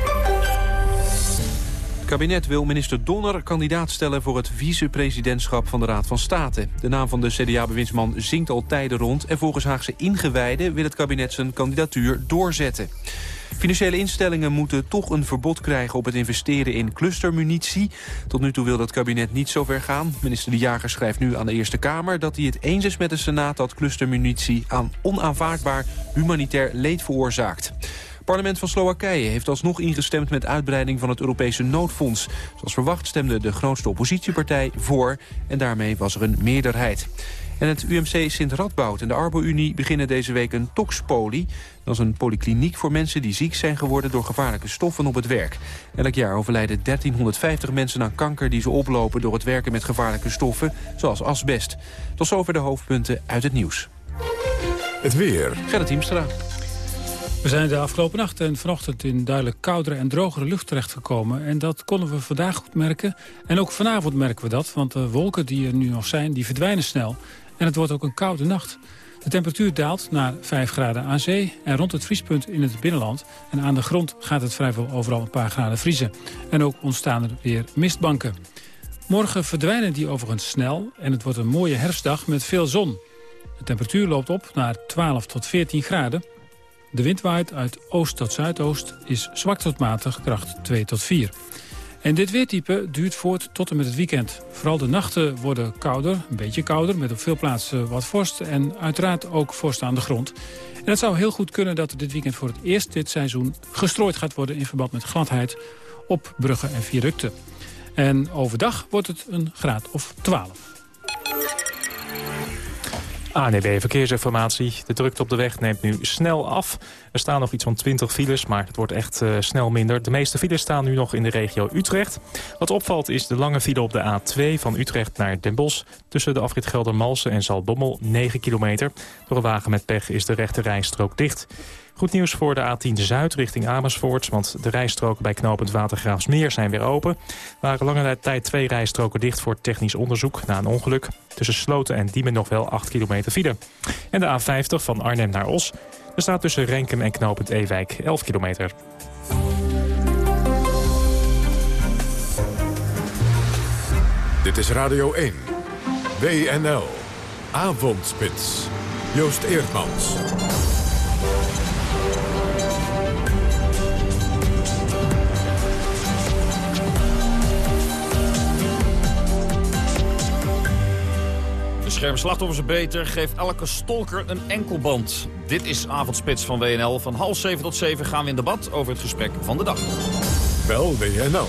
Het kabinet wil minister Donner kandidaat stellen voor het vicepresidentschap van de Raad van State. De naam van de CDA-bewindsman zingt al tijden rond... en volgens Haagse ingewijden wil het kabinet zijn kandidatuur doorzetten. Financiële instellingen moeten toch een verbod krijgen op het investeren in clustermunitie. Tot nu toe wil dat kabinet niet zo ver gaan. Minister De Jager schrijft nu aan de Eerste Kamer dat hij het eens is met de Senaat dat clustermunitie aan onaanvaardbaar humanitair leed veroorzaakt. Het parlement van Slowakije heeft alsnog ingestemd met uitbreiding van het Europese noodfonds. Zoals verwacht stemde de grootste oppositiepartij voor en daarmee was er een meerderheid. En het UMC Sint-Radboud en de Arbo-Unie beginnen deze week een toxpolie. Dat is een polykliniek voor mensen die ziek zijn geworden door gevaarlijke stoffen op het werk. Elk jaar overlijden 1350 mensen aan kanker die ze oplopen door het werken met gevaarlijke stoffen, zoals asbest. Tot zover de hoofdpunten uit het nieuws. Het weer. Gerrit Hiemstra. We zijn de afgelopen nacht en vanochtend in duidelijk koudere en drogere lucht terechtgekomen. En dat konden we vandaag goed merken. En ook vanavond merken we dat, want de wolken die er nu nog zijn, die verdwijnen snel. En het wordt ook een koude nacht. De temperatuur daalt naar 5 graden aan zee en rond het vriespunt in het binnenland. En aan de grond gaat het vrijwel overal een paar graden vriezen. En ook ontstaan er weer mistbanken. Morgen verdwijnen die overigens snel en het wordt een mooie herfstdag met veel zon. De temperatuur loopt op naar 12 tot 14 graden. De wind waait uit oost tot zuidoost, is zwak tot matig, kracht 2 tot 4. En dit weertype duurt voort tot en met het weekend. Vooral de nachten worden kouder, een beetje kouder... met op veel plaatsen wat vorst en uiteraard ook vorst aan de grond. En het zou heel goed kunnen dat dit weekend voor het eerst dit seizoen... gestrooid gaat worden in verband met gladheid op bruggen en viaducten. En overdag wordt het een graad of 12. ANB Verkeersinformatie. De drukte op de weg neemt nu snel af. Er staan nog iets van 20 files, maar het wordt echt uh, snel minder. De meeste files staan nu nog in de regio Utrecht. Wat opvalt is de lange file op de A2 van Utrecht naar Den Bosch... tussen de afrit Geldermalsen en Zaltbommel, 9 kilometer. Door een wagen met pech is de rechte rijstrook dicht. Goed nieuws voor de A10 Zuid richting Amersfoort... want de rijstroken bij knooppunt Watergraafsmeer zijn weer open. Waren lange tijd twee rijstroken dicht voor technisch onderzoek na een ongeluk. Tussen Sloten en Diemen nog wel 8 kilometer file. En de A50 van Arnhem naar Os. Er staat tussen Renkum en knooppunt Ewijk 11 kilometer. Dit is Radio 1. WNL. Avondspits. Joost Eerdmans. Scherm slachtoffers beter. Geeft elke stolker een enkelband. Dit is Avondspits van WNL. Van half 7 tot 7 gaan we in debat over het gesprek van de dag. Bel WNL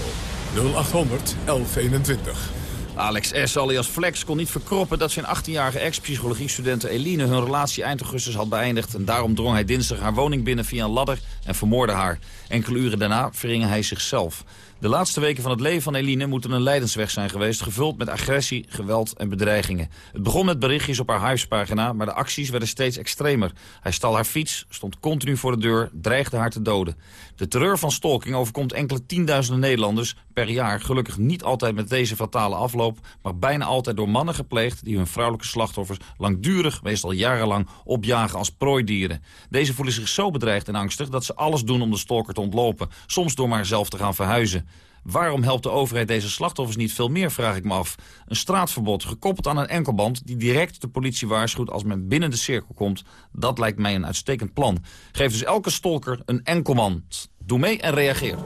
0800 1121. Alex S. alias Flex kon niet verkroppen dat zijn 18-jarige ex-psychologiestudente Eline hun relatie eind augustus had beëindigd. En daarom drong hij dinsdag haar woning binnen via een ladder en vermoorde haar. Enkele uren daarna verhing hij zichzelf. De laatste weken van het leven van Eline moeten een leidensweg zijn geweest... gevuld met agressie, geweld en bedreigingen. Het begon met berichtjes op haar huispagina, maar de acties werden steeds extremer. Hij stal haar fiets, stond continu voor de deur, dreigde haar te doden. De terreur van stalking overkomt enkele tienduizenden Nederlanders per jaar. Gelukkig niet altijd met deze fatale afloop... maar bijna altijd door mannen gepleegd... die hun vrouwelijke slachtoffers langdurig, meestal jarenlang, opjagen als prooidieren. Deze voelen zich zo bedreigd en angstig dat ze alles doen om de stalker te ontlopen. Soms door maar zelf te gaan verhuizen. Waarom helpt de overheid deze slachtoffers niet veel meer, vraag ik me af. Een straatverbod, gekoppeld aan een enkelband... die direct de politie waarschuwt als men binnen de cirkel komt... dat lijkt mij een uitstekend plan. Geef dus elke stolker een enkelband. Doe mee en reageer.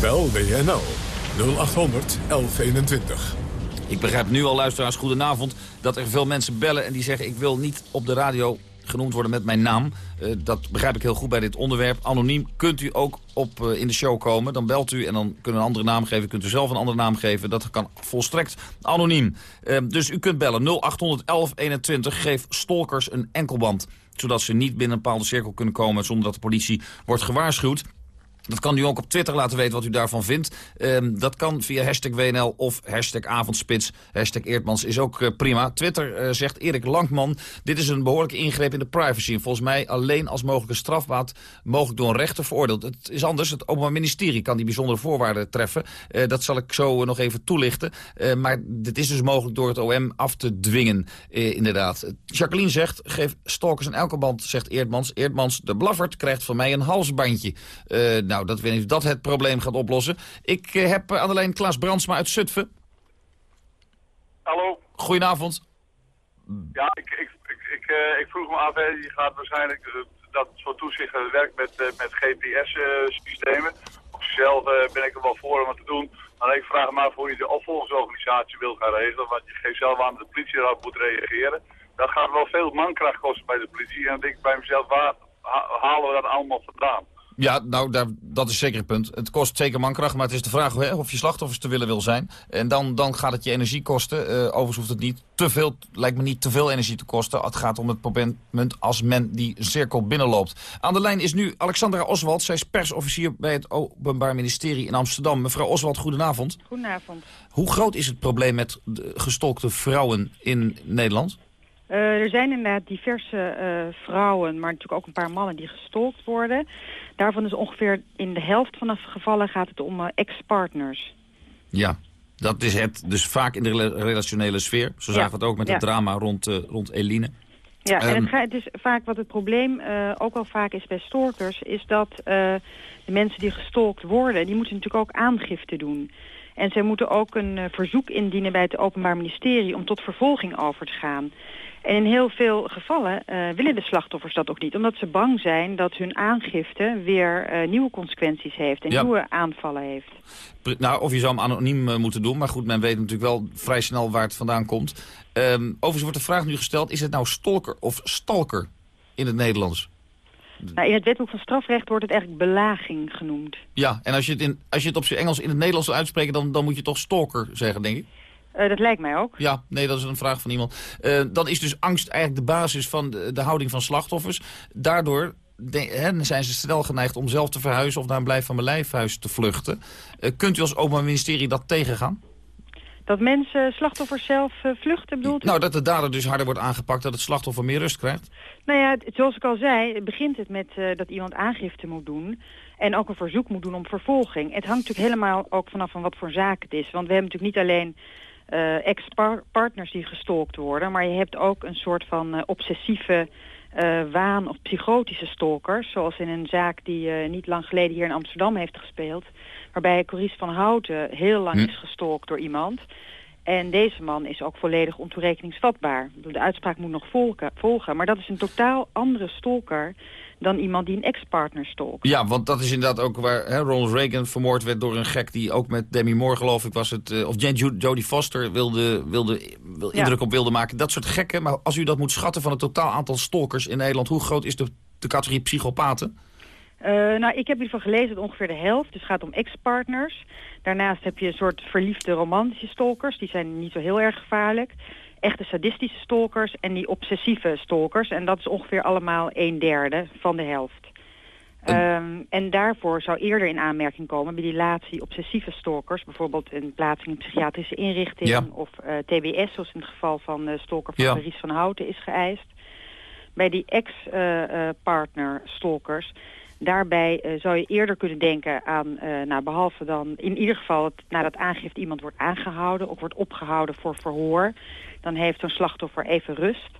Bel WNL 0800 1121. Ik begrijp nu al, luisteraars, goedenavond... dat er veel mensen bellen en die zeggen... ik wil niet op de radio genoemd worden met mijn naam. Uh, dat begrijp ik heel goed bij dit onderwerp. Anoniem kunt u ook op uh, in de show komen. Dan belt u en dan kunnen we een andere naam geven. Kunt u zelf een andere naam geven. Dat kan volstrekt anoniem. Uh, dus u kunt bellen 0811 21. Geef stalkers een enkelband. Zodat ze niet binnen een bepaalde cirkel kunnen komen zonder dat de politie wordt gewaarschuwd. Dat kan u ook op Twitter laten weten wat u daarvan vindt. Um, dat kan via hashtag WNL of hashtag Avondspits. Hashtag Eerdmans is ook uh, prima. Twitter uh, zegt Erik Langman... dit is een behoorlijke ingreep in de privacy. En volgens mij alleen als mogelijke strafbaat... mogelijk door een rechter veroordeeld. Het is anders. Het Openbaar Ministerie kan die bijzondere voorwaarden treffen. Uh, dat zal ik zo nog even toelichten. maar dit is dus mogelijk door het OM af te dwingen, inderdaad. Jacqueline zegt, geef stalkers een elke band, zegt Eerdmans. Eerdmans, de blaffert krijgt van mij een halsbandje. Nou, dat weet niet of dat het probleem gaat oplossen. Ik uh, heb alleen Klaas Brandsma uit Zutphen. Hallo. Goedenavond. Ja, ik, ik, ik, ik, ik vroeg me af, hè, je gaat waarschijnlijk dat zo'n toezicht werkt met, met GPS-systemen. Op zichzelf ben ik er wel voor om het te doen. Maar ik vraag me af hoe je de opvolgingsorganisatie wil gaan regelen. Want je geeft zelf aan dat de politie erop moet reageren. Dat gaat wel veel mankracht kosten bij de politie. En dan denk ik bij mezelf, waar halen we dat allemaal vandaan? Ja, nou, daar, dat is zeker het punt. Het kost zeker mankracht, maar het is de vraag hè, of je slachtoffers te willen wil zijn. En dan, dan gaat het je energie kosten. Uh, overigens hoeft het niet te veel, lijkt me niet te veel energie te kosten. Het gaat om het moment als men die cirkel binnenloopt. Aan de lijn is nu Alexandra Oswald. Zij is persofficier bij het Openbaar Ministerie in Amsterdam. Mevrouw Oswald, goedenavond. Goedenavond. Hoe groot is het probleem met gestolkte vrouwen in Nederland? Uh, er zijn inderdaad diverse uh, vrouwen, maar natuurlijk ook een paar mannen die gestolkt worden. Daarvan is ongeveer in de helft van de gevallen gaat het om uh, ex-partners. Ja, dat is het. Dus vaak in de relationele sfeer. Zo zagen we het ook met ja. het drama rond, rond Eline. Ja, en het, gaat, het is vaak wat het probleem ook wel vaak is bij stalkers... is dat de mensen die gestolkt worden, die moeten natuurlijk ook aangifte doen. En zij moeten ook een verzoek indienen bij het Openbaar Ministerie... om tot vervolging over te gaan. En in heel veel gevallen uh, willen de slachtoffers dat ook niet. Omdat ze bang zijn dat hun aangifte weer uh, nieuwe consequenties heeft. En ja. nieuwe aanvallen heeft. Nou, of je zou hem anoniem uh, moeten doen. Maar goed, men weet natuurlijk wel vrij snel waar het vandaan komt. Um, overigens wordt de vraag nu gesteld. Is het nou stalker of stalker in het Nederlands? Nou, in het wetboek van strafrecht wordt het eigenlijk belaging genoemd. Ja, en als je het, in, als je het op zijn Engels in het Nederlands wil uitspreken... dan, dan moet je toch stalker zeggen, denk ik? Uh, dat lijkt mij ook. Ja, nee, dat is een vraag van iemand. Uh, dan is dus angst eigenlijk de basis van de, de houding van slachtoffers. Daardoor hè, zijn ze snel geneigd om zelf te verhuizen... of naar een blijf van mijn lijfhuis te vluchten. Uh, kunt u als Openbaar Ministerie dat tegengaan? Dat mensen, slachtoffers zelf vluchten, bedoelt u? Nou, dat de dader dus harder wordt aangepakt... dat het slachtoffer meer rust krijgt? Nou ja, zoals ik al zei, begint het met dat iemand aangifte moet doen... En ook een verzoek moet doen om vervolging. Het hangt natuurlijk helemaal ook vanaf van wat voor zaak het is. Want we hebben natuurlijk niet alleen uh, ex-partners die gestolkt worden... maar je hebt ook een soort van uh, obsessieve uh, waan- of psychotische stalkers... zoals in een zaak die niet lang geleden hier in Amsterdam heeft gespeeld... waarbij Cories van Houten heel lang hm. is gestalkt door iemand... En deze man is ook volledig ontoerekeningsvatbaar. De uitspraak moet nog volgen, volgen. Maar dat is een totaal andere stalker dan iemand die een ex-partner stalkt. Ja, want dat is inderdaad ook waar hè, Ronald Reagan vermoord werd door een gek... die ook met Demi Moore, geloof ik, was het... Uh, of Jodie Foster wilde, wilde, wil indruk op wilde maken. Dat soort gekken. Maar als u dat moet schatten van het totaal aantal stalkers in Nederland... hoe groot is de, de categorie psychopaten? Uh, nou, ik heb hiervan gelezen dat ongeveer de helft. Dus het gaat om ex-partners. Daarnaast heb je een soort verliefde romantische stalkers. Die zijn niet zo heel erg gevaarlijk echte sadistische stalkers en die obsessieve stalkers. En dat is ongeveer allemaal een derde van de helft. Um, en daarvoor zou eerder in aanmerking komen bij die laatste obsessieve stalkers. Bijvoorbeeld een plaatsing in psychiatrische inrichting of uh, eh, TBS, zoals in het geval van de stalker van ja. Maries van Houten is geëist. Bij die ex-partner uh, uh, stalkers Daarbij uh, zou je eerder kunnen denken aan, uh, nou, behalve dan in ieder geval het, nadat aangifte iemand wordt aangehouden of wordt opgehouden voor verhoor, dan heeft zo'n slachtoffer even rust.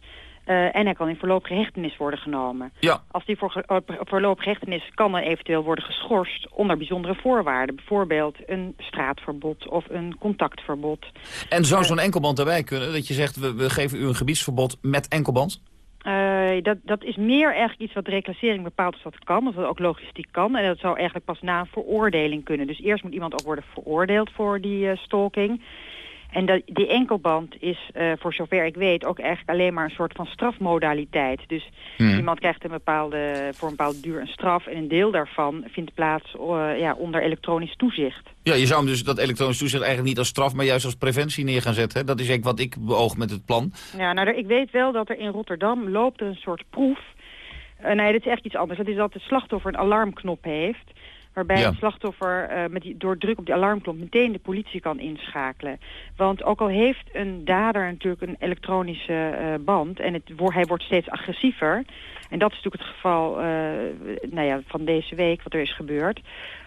Uh, en hij kan in voorlopige hechtenis worden genomen. Ja. Als die voor voorlopige hechtenis kan er eventueel worden geschorst onder bijzondere voorwaarden. Bijvoorbeeld een straatverbod of een contactverbod. En zou zo'n enkelband erbij kunnen? Dat je zegt, we, we geven u een gebiedsverbod met enkelband? Uh, dat, dat is meer eigenlijk iets wat de reclassering bepaalt of dat kan, of dat ook logistiek kan. En dat zou eigenlijk pas na een veroordeling kunnen. Dus eerst moet iemand ook worden veroordeeld voor die uh, stalking. En dat, die enkelband is, uh, voor zover ik weet, ook eigenlijk alleen maar een soort van strafmodaliteit. Dus hmm. iemand krijgt een bepaalde, voor een bepaalde duur een straf en een deel daarvan vindt plaats uh, ja, onder elektronisch toezicht. Ja, je zou hem dus dat elektronisch toezicht eigenlijk niet als straf, maar juist als preventie neer gaan zetten. Hè? Dat is eigenlijk wat ik beoog met het plan. Ja, nou, ik weet wel dat er in Rotterdam loopt een soort proef. Uh, nee, dat is echt iets anders. Dat is dat het slachtoffer een alarmknop heeft. Waarbij ja. het slachtoffer uh, met die, door druk op die alarmklok meteen de politie kan inschakelen. Want ook al heeft een dader natuurlijk een elektronische uh, band... en het, hij wordt steeds agressiever... en dat is natuurlijk het geval uh, nou ja, van deze week, wat er is gebeurd...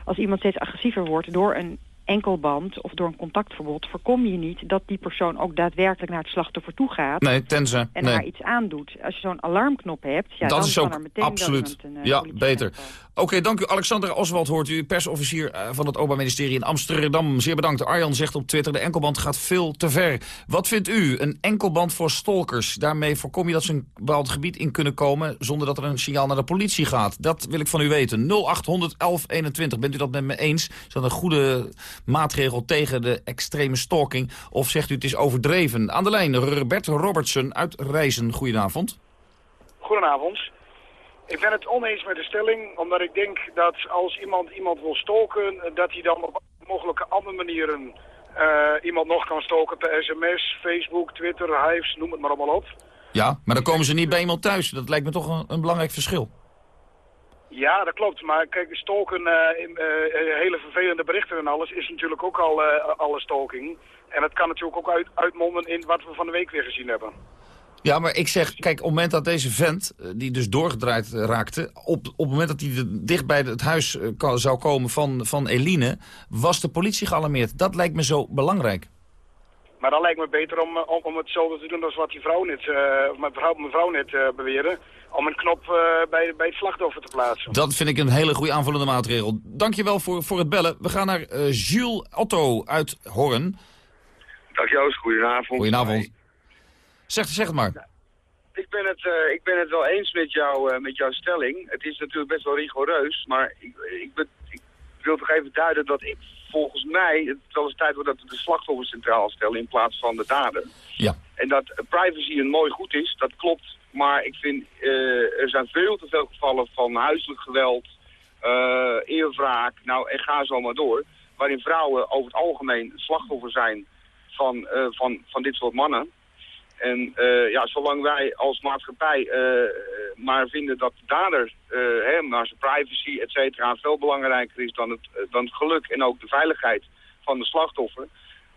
als iemand steeds agressiever wordt door een enkelband of door een contactverbod voorkom je niet dat die persoon ook daadwerkelijk naar het slachtoffer toe gaat. Nee, tenzij. En nee. haar iets aandoet. Als je zo'n alarmknop hebt, ja, dat dan is kan ook er meteen absoluut. Een, uh, ja, beter. Oké, okay, dank u. Alexander Oswald hoort u, persofficier uh, van het Openbaar Ministerie in Amsterdam. Zeer bedankt. Arjan zegt op Twitter, de enkelband gaat veel te ver. Wat vindt u? Een enkelband voor stalkers. Daarmee voorkom je dat ze een bepaald gebied in kunnen komen... zonder dat er een signaal naar de politie gaat. Dat wil ik van u weten. 0800 1121. Bent u dat met me eens? Is dat een goede maatregel tegen de extreme stalking? Of zegt u het is overdreven? Aan de lijn, Robert Robertson uit Reizen. Goedenavond. Goedenavond. Ik ben het oneens met de stelling, omdat ik denk dat als iemand iemand wil stalken, dat hij dan op mogelijke andere manieren uh, iemand nog kan stalken per sms, Facebook, Twitter, Hives, noem het maar allemaal op. Ja, maar dan komen ze niet bij iemand thuis. Dat lijkt me toch een, een belangrijk verschil. Ja, dat klopt. Maar kijk, stalken, uh, in, uh, hele vervelende berichten en alles, is natuurlijk ook al alle stalking. En het kan natuurlijk ook uit, uitmonden in wat we van de week weer gezien hebben. Ja, maar ik zeg, kijk, op het moment dat deze vent, die dus doorgedraaid raakte... op, op het moment dat hij dicht bij het huis zou komen van, van Eline... was de politie gealarmeerd. Dat lijkt me zo belangrijk. Maar dan lijkt me beter om, om, om hetzelfde te doen als wat die vrouw net, uh, mevrouw, mevrouw net uh, beweerde. Om een knop uh, bij, bij het slachtoffer te plaatsen. Dat vind ik een hele goede aanvullende maatregel. Dankjewel voor, voor het bellen. We gaan naar Jules Otto uit Horn. Dag Joost, goedenavond. Goedenavond. Zeg, zeg het maar. Ik ben het, uh, ik ben het wel eens met, jou, uh, met jouw stelling. Het is natuurlijk best wel rigoureus, maar ik, ik, ben, ik, wil toch even duiden dat ik volgens mij het wel eens tijd wordt dat we de slachtoffer centraal stellen in plaats van de dader. Ja. En dat privacy een mooi goed is, dat klopt. Maar ik vind, uh, er zijn veel te veel gevallen van huiselijk geweld, eerwraak, nou en ga zo maar door. Waarin vrouwen over het algemeen slachtoffer zijn van, eh, van, van dit soort mannen. En eh, ja, zolang wij als maatschappij eh, maar vinden dat de dader, eh, hè, maar zijn privacy, et cetera, veel belangrijker is dan het, dan het geluk en ook de veiligheid van de slachtoffer,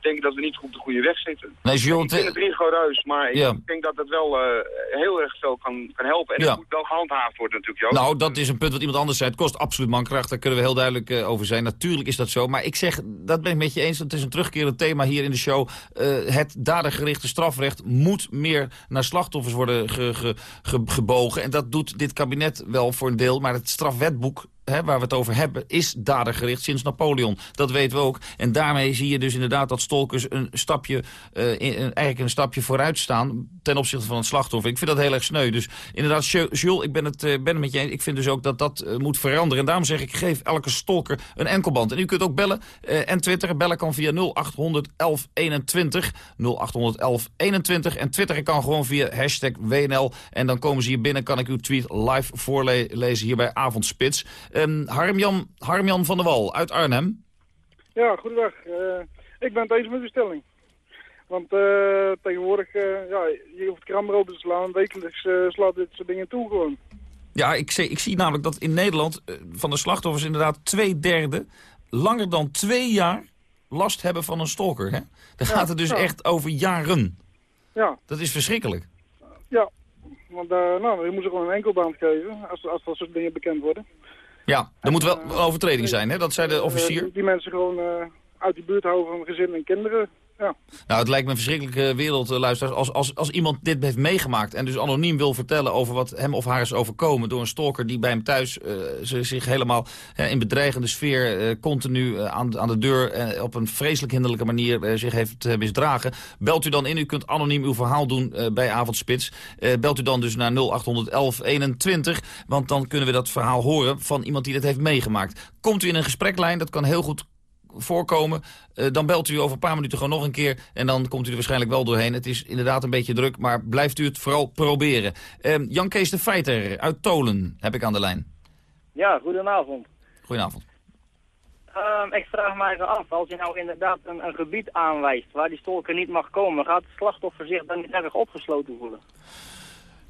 denk dat we niet op de goede weg zitten. Nee, ik vind het rigoureus, maar Ja. ik denk dat het wel eh, heel erg veel kan, kan helpen. En Ja. het moet wel gehandhaafd worden natuurlijk, Joost. Nou, dat is een punt wat iemand anders zei. Het kost absoluut mankracht, daar kunnen we heel duidelijk eh, over zijn. Natuurlijk is dat zo, maar ik zeg, dat ben ik met je eens. Het is een terugkerend thema hier in de show. Eh, het dadergerichte strafrecht moet meer naar slachtoffers worden ge- ge- ge- gebogen. En dat doet dit kabinet wel voor een deel, maar het strafwetboek... Hè, waar we het over hebben, is dadergericht sinds Napoleon. Dat weten we ook. En daarmee zie je dus inderdaad dat stalkers een stapje, eh, eigenlijk een stapje vooruit staan ten opzichte van het slachtoffer. Ik vind dat heel erg sneu. Dus inderdaad, Jules, ik ben het, eh, ben met je eens. Ik vind dus ook dat dat eh, moet veranderen. En daarom zeg ik, geef elke stalker een enkelband. En u kunt ook bellen en twitteren. Bellen kan via 0800 1121. 0800 1121. En twitteren kan gewoon via hashtag WNL. En dan komen ze hier binnen, kan ik uw tweet live voorlezen hier bij Avondspits. Ehm Harmjan, Harmjan van der Wal uit Arnhem. Ja, goedendag. Eh, ik ben het eens met uw stelling. Want eh, tegenwoordig, eh, ja, je hoeft kram open te slaan. Wekelijks slaat dit soort dingen toe gewoon. Ja, ik zie, ik zie namelijk dat in Nederland van de slachtoffers inderdaad twee derde langer dan twee jaar last hebben van een stalker. Hè? Dan gaat het dus ja. echt over jaren. Ja, Dat is verschrikkelijk. ja. Want nou, je moet ze gewoon een enkelband geven als, als dat soort dingen bekend worden. Ja, er moet wel een overtreding zijn, hè? dat zei de Eh, officier. die mensen gewoon eh, uit die buurt houden van gezin en kinderen. Nou, het lijkt me een verschrikkelijke wereld, eh, luisteraars. Als, als, als iemand dit heeft meegemaakt en dus anoniem wil vertellen over wat hem of haar is overkomen door een stalker die bij hem thuis eh, zich helemaal eh, in bedreigende sfeer eh, continu aan, aan de deur op een vreselijk hinderlijke manier zich heeft misdragen. Belt u dan in, u kunt anoniem uw verhaal doen bij Avondspits. Belt u dan dus naar 0800 1121, want dan kunnen we dat verhaal horen van iemand die dit heeft meegemaakt. Komt u in een gespreklijn, dat kan heel goed voorkomen, eh, dan belt u over een paar minuten gewoon nog een keer... en dan komt u er waarschijnlijk wel doorheen. Het is inderdaad een beetje druk, maar blijft u het vooral proberen. Eh, Jan Kees de Feiter uit Tolen heb ik aan de lijn. Ja, goedenavond. Goedenavond. Ehm, ik vraag me even af, als je nou inderdaad een, een gebied aanwijst waar die stalker niet mag komen, gaat het slachtoffer zich dan niet erg opgesloten voelen?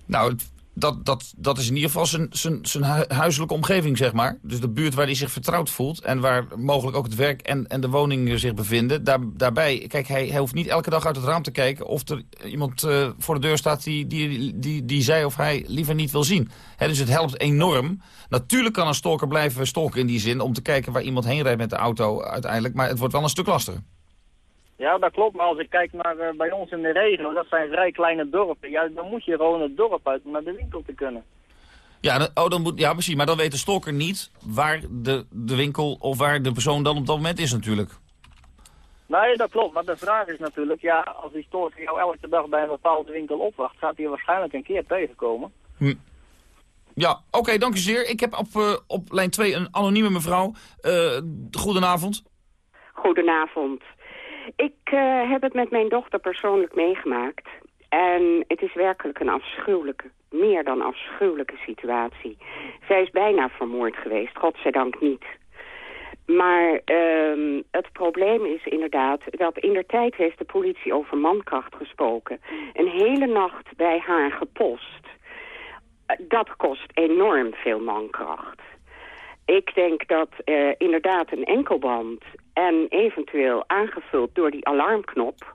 Nou, het- dat, dat, dat is in ieder geval zijn, zijn, zijn hu- huiselijke omgeving, zeg maar. Dus de buurt waar hij zich vertrouwd voelt... en waar mogelijk ook het werk en, en de woning zich bevinden. Daar, daarbij, kijk, hij, hoeft niet elke dag uit het raam te kijken... of er iemand eh, voor de deur staat die, die, die, die zij of hij liever niet wil zien. Dus het helpt enorm. Natuurlijk kan een stalker blijven stalken in die zin... om te kijken waar iemand heen rijdt met de auto uiteindelijk. Maar het wordt wel een stuk lastiger. Ja, dat klopt, maar als ik kijk naar eh, bij ons in de regio, dat zijn vrij kleine dorpen. Ja, dan moet je gewoon het dorp uit om naar de winkel te kunnen. Ja, dan, oh, dan moet, ja, precies. Maar dan weet de stalker niet waar de, de winkel of waar de persoon dan op dat moment is natuurlijk. Nee, dat klopt, maar de vraag is natuurlijk, ja, als die stalker jou elke dag bij een bepaalde winkel opwacht, gaat hij waarschijnlijk een keer tegenkomen. Hm. Ja, oké, dank u zeer. Ik heb op, eh, op lijn 2 een anonieme mevrouw. Eh goedenavond. Goedenavond. Ik eh, heb het met mijn dochter persoonlijk meegemaakt. En het is werkelijk een afschuwelijke, meer dan afschuwelijke situatie. Zij is bijna vermoord geweest, godzijdank niet. Maar ehm, het probleem is inderdaad dat in der tijd heeft de politie over mankracht gesproken. Een hele nacht bij haar gepost. Dat kost enorm veel mankracht. Ik denk dat eh, inderdaad een enkelband en eventueel aangevuld door die alarmknop...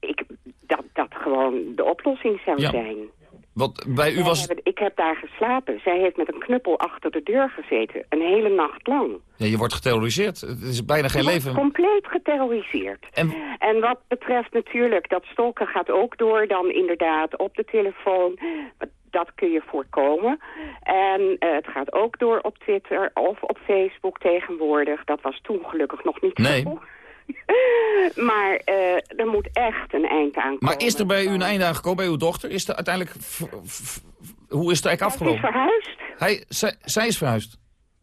Ik, dat, dat gewoon de oplossing zou Ja. zijn. Want bij u was... hebben- ik heb daar geslapen. Zij heeft met een knuppel achter de deur gezeten. Een hele nacht lang. Ja, je wordt geterroriseerd. Het is bijna geen Je wordt leven. compleet geterroriseerd. En- En wat betreft natuurlijk, dat stalken gaat ook door dan inderdaad op de telefoon. Dat kun je voorkomen. En eh, het gaat ook door op Twitter of op Facebook tegenwoordig. Dat was toen gelukkig nog niet Nee. zo. maar eh, er moet echt een eind aan komen. Maar is er bij u een einde aangekomen, bij uw dochter? Is er uiteindelijk... hoe is het eigenlijk Zij is afgelopen? verhuisd. Hij, zij, zij is verhuisd.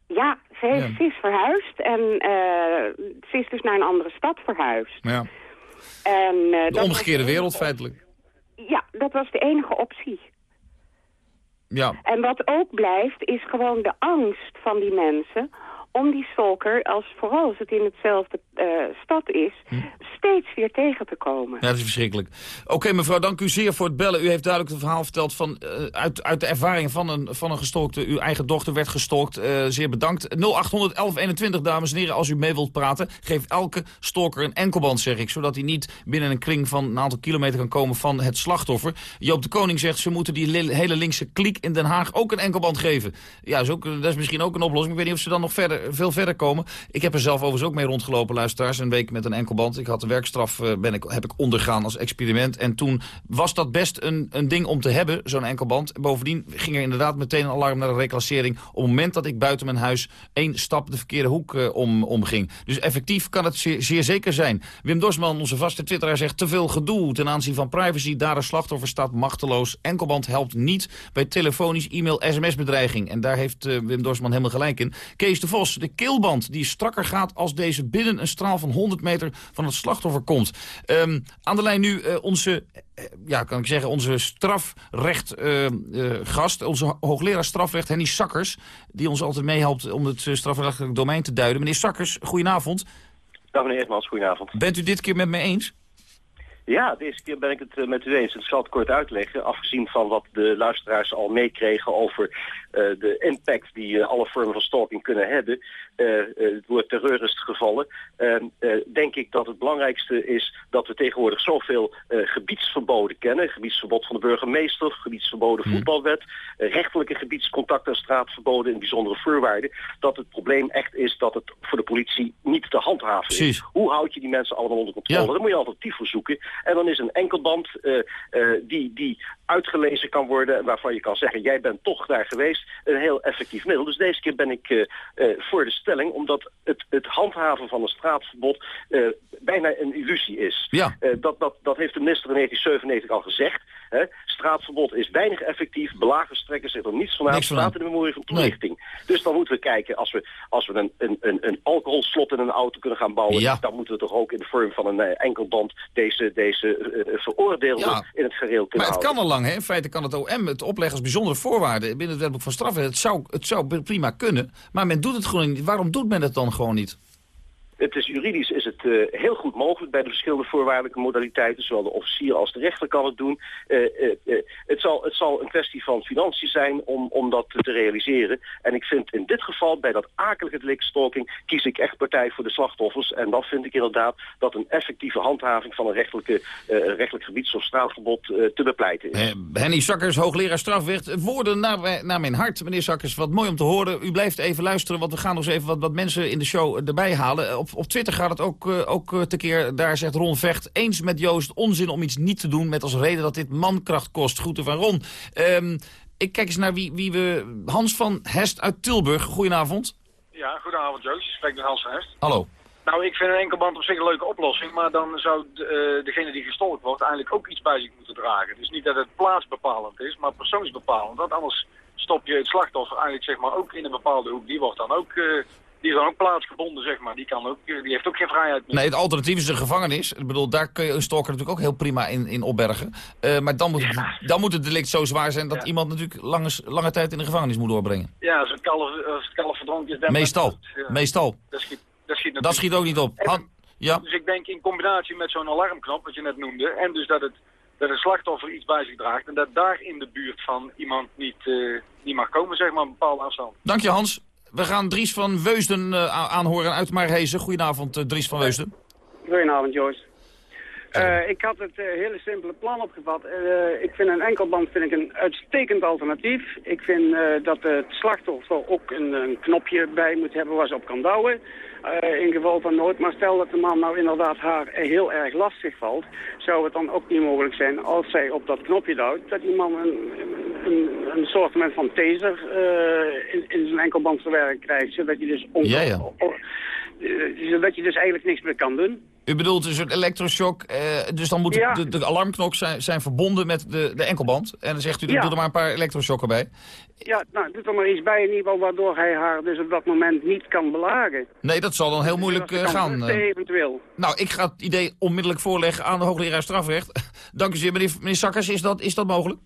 Ja, ze, heeft, Ja. ze is verhuisd. En eh, ze is dus naar een andere stad verhuisd. Ja. En, De omgekeerde de wereld, feitelijk. Ja, dat was de enige optie. Ja. En wat ook blijft, is gewoon de angst van die mensen om die stalker, als, vooral als het in hetzelfde uh, stad is, hm. steeds weer tegen te komen. Ja, dat is verschrikkelijk. Oké, mevrouw, dank u zeer voor het bellen. U heeft duidelijk het verhaal verteld van, uh, uit, uit de ervaring van een, van een gestolkte. Uw eigen dochter werd gestolkt. Uh, zeer bedankt. 0800 1121, dames en heren, als u mee wilt praten. Geef elke stalker een enkelband, zeg ik. Zodat hij niet binnen een kring van een aantal kilometer kan komen van het slachtoffer. Joop de Koning zegt, ze moeten die hele linkse kliek in Den Haag ook een enkelband geven. Ja, is ook, dat is misschien ook een oplossing. Ik weet niet of ze dan nog verder, veel verder komen. Ik heb er zelf overigens ook mee rondgelopen, luisteraars. Een week met een enkelband. Ik had de werkstraf uh, ben ik, heb ik ondergaan als experiment. En toen was dat best een, een ding om te hebben, zo'n enkelband. Bovendien ging er inderdaad meteen een alarm naar de reclassering. Op het moment dat ik buiten mijn huis één stap de verkeerde hoek uh, om, omging. Dus effectief kan het zeer, zeker zijn. Wim Dorsman, onze vaste twitteraar, zegt te veel gedoe ten aanzien van privacy. Daar een slachtoffer staat machteloos. Enkelband helpt niet bij telefonisch, e-mail, sms-bedreiging. En daar heeft uh, Wim Dorsman helemaal gelijk in. Kees de Vos, de keelband die strakker gaat als deze binnen een straal van 100 meter van het slachtoffer komt. Um, aan de lijn nu uh, onze, uh, ja, kan ik zeggen, onze strafrechtgast, onze hoogleraar strafrecht Henny Sakkers, die ons altijd meehelpt om het strafrechtelijk domein te duiden. Meneer Sakkers, goedenavond. Dag meneer Edmans, goedenavond. Bent u dit keer met me eens? Ja, deze keer ben ik het met u eens. Ik zal het kort uitleggen, afgezien van wat de luisteraars al meekregen over uh, de impact die uh, alle vormen van stalking kunnen hebben. Uh, het woord terreur is gevallen. Ehm, denk ik dat het belangrijkste is dat we tegenwoordig zoveel gebiedsverboden kennen. Gebiedsverbod van de burgemeester, gebiedsverboden mm. voetbalwet, rechtelijke gebiedscontact en straatverboden in bijzondere voorwaarden. Dat het probleem echt is dat het voor de politie niet te handhaven is. Precies. Hoe houd je die mensen allemaal onder controle? Ja. Daar moet je alternatief voor zoeken. En dan is een enkelband uh, uh, die, die uitgelezen kan worden... en waarvan je kan zeggen, jij bent toch daar geweest... een heel effectief middel. Dus deze keer ben ik uh, voor de stelling... omdat het, het handhaven van een straatverbod bijna een illusie is. Ja. dat, dat, dat heeft de minister in 1997 al gezegd. Hè? Straatverbod is weinig effectief. Belagers strekken zich er niets van aan. staat in de memorie van toelichting. Nee. Dus dan moeten we kijken, als we, als we een, een, een, een alcoholslot in een auto kunnen gaan bouwen... Ja. dan moeten we toch ook in de vorm van een enkelband... deze, deze uh, veroordeelden ja. in het gereel kunnen Maar het houden. kan al lang, hè? In feite kan het OM het opleggen als bijzondere voorwaarden... binnen het wetboek van straffen. Het zou, het zou prima kunnen, maar men doet het gewoon niet. Waarom doet men het dan gewoon niet? Het is, juridisch is het uh, heel goed mogelijk bij de verschillende voorwaardelijke modaliteiten. Zowel de officier als de rechter kan het doen. Uh, uh, het, zal, het zal een kwestie van financiën zijn om, om dat te realiseren. En ik vind in dit geval, bij dat akelige delict stalking... kies ik echt partij voor de slachtoffers. En dan vind ik inderdaad dat een effectieve handhaving... van een rechtelijke, rechtelijk gebieds- of straatverbod te bepleiten is. Henny Sakkers, hoogleraar strafrecht. Woorden naar, naar mijn hart, meneer Sakkers. Wat mooi om te horen. U blijft even luisteren, want we gaan nog eens even wat, wat mensen in de show erbij halen. Op Twitter gaat het ook, uh, ook uh, tekeer. Daar zegt Ron Vecht eens met Joost onzin om iets niet te doen... met als reden dat dit mankracht kost. Groeten van Ron. Um, ik kijk eens naar wie, wie we... Hans van Hest uit Tilburg. Goedenavond. Ja, goedenavond Joost. Ik spreek met Hans van Hest. Hallo. Nou, ik vind een enkelband op zich een leuke oplossing, maar dan zou de, uh, degene die gestolkt wordt eigenlijk ook iets bij zich moeten dragen. Dus niet dat het plaatsbepalend is, maar persoonsbepalend. Want anders stop je het slachtoffer eigenlijk zeg maar ook in een bepaalde hoek. Die wordt dan ook uh, die is dan ook plaatsgebonden, zeg maar. Die, kan ook, die heeft ook geen vrijheid meer. Nee, het alternatief is een gevangenis. Ik bedoel, daar kun je een stalker natuurlijk ook heel prima in, in opbergen. Uh, maar dan moet, ja. dan moet het delict zo zwaar zijn dat ja. iemand natuurlijk lange, lange tijd in de gevangenis moet doorbrengen. Ja, als het kalf, als het kalf verdronken is... Meestal, ja. meestal. Dat schiet, dat schiet, dat schiet ook niet op. Han, ja. Dus ik denk in combinatie met zo'n alarmknop, wat je net noemde... en dus dat het dat een slachtoffer iets bij zich draagt... en dat daar in de buurt van iemand niet, uh, niet mag komen, zeg maar, een bepaalde afstand. Dank je, Hans. We gaan Dries van Weusden uh, aanhoren uit Marhezen. Goedenavond, uh, Dries van Weusden. Goedenavond, Joyce. Uh, ik had het hele simpele plan opgevat. ik vind een enkelband vind ik een uitstekend alternatief. Ik vind dat het slachtoffer ook een, een, knopje bij moet hebben waar ze op kan douwen. Uh, in geval van nood. Maar stel dat de man nou inderdaad haar heel erg lastig valt, zou het dan ook niet mogelijk zijn als zij op dat knopje duwt, dat die man een, een, een soort van taser uh, in, in zijn enkelband te werk krijgt, zodat je dus ja, ja. Zodat je dus eigenlijk niks meer kan doen. U bedoelt een soort elektroshock, dus dan moet ja. de, de alarmknop zijn, zijn verbonden met de, de enkelband. En dan zegt u, ja. doe er maar een paar elektroshocken bij. Ja, nou, doe er maar iets bij in ieder geval, waardoor hij haar dus op dat moment niet kan belagen. Nee, dat zal dan heel moeilijk uh, gaan. eventueel. Nou, ik ga het idee onmiddellijk voorleggen aan de hoogleraar strafrecht. Dank u zeer, meneer, meneer Sakkers. Is dat, is dat mogelijk?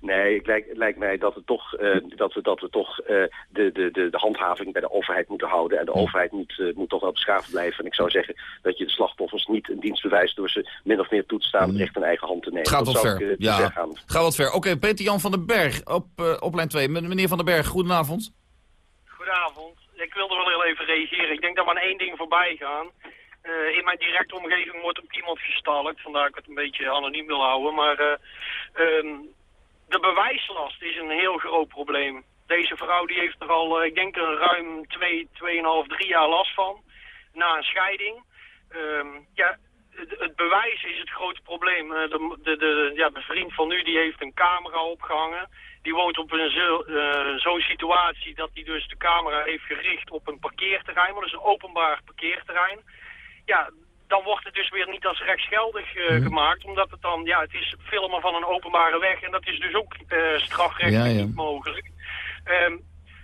Nee, het lijkt, het lijkt mij dat, het toch, eh, dat we, dat we toch eh, de, de, de, de handhaving bij de overheid moeten houden. En de overheid moet, eh, moet toch wel beschaafd blijven. En ik zou zeggen dat je de slachtoffers niet een dienst bewijst door ze min of meer toe te staan om echt in eigen hand te nemen. Het gaat dat wat zou ver. ik, ja, het gaat wat ver. Oké, Peter-Jan van den Berg op, op lijn 2. Meneer van den Berg, goedenavond. Goedenavond. Ik wilde wel heel even reageren. Ik denk dat we aan één ding voorbij gaan. Eh, in mijn directe omgeving wordt ook iemand gestalkt, vandaar dat ik het een beetje anoniem wil houden. Maar eh, ehm, de bewijslast is een heel groot probleem. Deze vrouw die heeft er al, eh, ik denk, een ruim twee, tweeënhalf, drie jaar last van. Na een scheiding. Ehm, ja, het, bewijs is het grote probleem. Eh, de, de, de, ja, de vriend van nu die heeft een camera opgehangen. Die woont op een eh, zo'n situatie dat hij dus de camera heeft gericht op een parkeerterrein. Maar dat is een openbaar parkeerterrein. Ja, dan wordt het dus weer niet als rechtsgeldig eh, Mhm. gemaakt. Omdat het dan, ja, het is filmen van een openbare weg. En dat is dus ook eh strafrechtelijk Ja, ja. niet mogelijk. Ehm,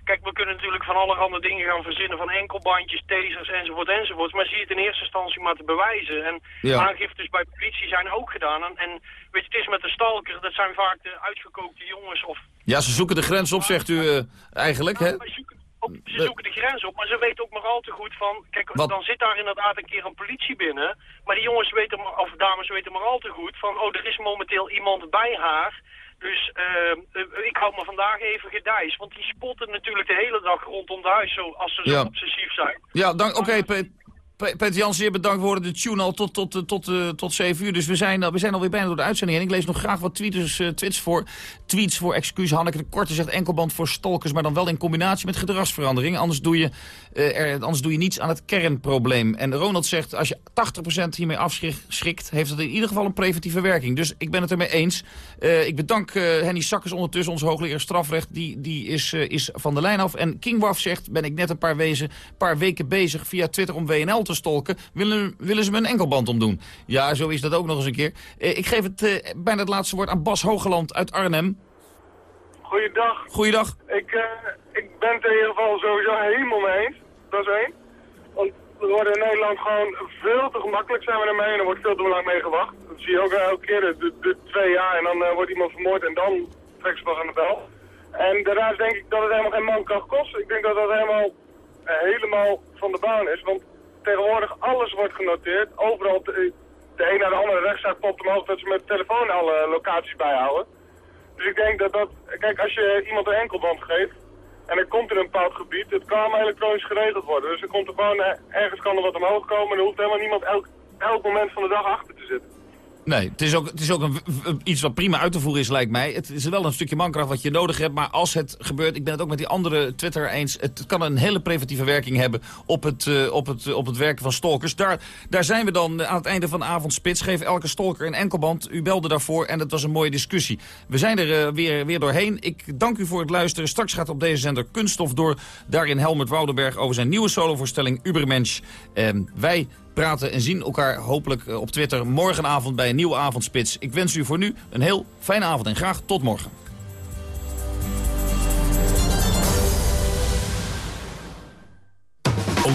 kijk, we kunnen natuurlijk van allerhande dingen gaan verzinnen. Van enkelbandjes, tasers enzovoort enzovoort. Maar zie het in eerste instantie maar te bewijzen. En aangiftes bij politie zijn ook gedaan. En, en weet je, het is met de stalker. Dat zijn vaak de uitgekookte jongens of Ja, ze zoeken de grens op, zegt u eh, eigenlijk, hè? Ze zoeken de grens op, maar ze weten ook maar al te goed van... Kijk, Wat? dan zit daar inderdaad een keer een politie binnen. Maar die jongens weten, of dames weten maar al te goed van... Oh, er is momenteel iemand bij haar. Dus eh, eh, ik hou me vandaag even gedijs. Want die spotten natuurlijk de hele dag rondom de huis zo, als ze zo Ja. obsessief zijn. Ja. Oké, Pe- Peter zeer bedankt. Horen de tune al tot, tot, eh, tot, eh, tot 7 uur. Dus we zijn, we zijn alweer bijna door de uitzending heen. Ik lees nog graag wat tweets, eh, voor. Tweets voor excuus. Hanneke de Korte zegt enkelband voor stalkers, maar dan wel in combinatie met gedragsverandering. Anders doe je, anders doe je niets aan het kernprobleem. En Ronald zegt, als je 80% hiermee afschrikt, heeft dat in ieder geval een preventieve werking. Dus ik ben het ermee eens. Ik bedank Henny Sakkers ondertussen, onze hoogleraar strafrecht. Die, die is, is van de lijn af. En King Waf zegt, ben ik net een paar, wezen, paar weken bezig via Twitter om WNL te stolken. Willen, willen ze me een enkelband omdoen? Ja, zo is dat ook nog eens een keer. Eh, ik geef het eh, bijna het laatste woord aan Bas Hogeland uit Arnhem. Goeiedag. Goeiedag. Ik, eh, ik ben het in ieder geval sowieso helemaal mee eens. Dat is één. Want we worden in Nederland gewoon veel te gemakkelijk zijn we ermee en er wordt veel te lang mee gewacht. Dat zie je ook elke keer, de, de, twee jaar en dan wordt iemand vermoord en dan trekken ze pas aan de bel. En daarnaast denk ik dat het helemaal geen mankracht kost. Ik denk dat dat helemaal, helemaal van de baan is. Want tegenwoordig alles wordt genoteerd. Overal, de, een naar de andere rechtszaak popt omhoog dat ze met de telefoon alle locaties bijhouden. Dus ik denk dat dat, kijk, als je iemand een enkelband geeft en er komt in een bepaald gebied, het kan allemaal elektronisch geregeld worden. Dus er komt er gewoon, eh, ergens kan er wat omhoog komen en er hoeft helemaal niemand elk, elk moment van de dag achter te zitten. Nee, het is ook, het is ook een, iets wat prima uit te voeren is, lijkt mij. Het is wel een stukje mankracht wat je nodig hebt. Maar als het gebeurt, ik ben het ook met die andere Twitter eens... het kan een hele preventieve werking hebben op het, eh, op het, op het werken van stalkers. Daar, daar zijn we dan aan het einde van de avondspits. Geef elke stalker een enkelband. U belde daarvoor en het was een mooie discussie. We zijn er eh, weer, weer doorheen. Ik dank u voor het luisteren. Straks gaat op deze zender Kunststof door. Daarin Helmut Woudenberg over zijn nieuwe solovoorstelling Ubermensch. Ehm, wij praten en zien elkaar hopelijk eh, op Twitter morgenavond bij een nieuwe avondspits. Ik wens u voor nu een heel fijne avond en graag tot morgen.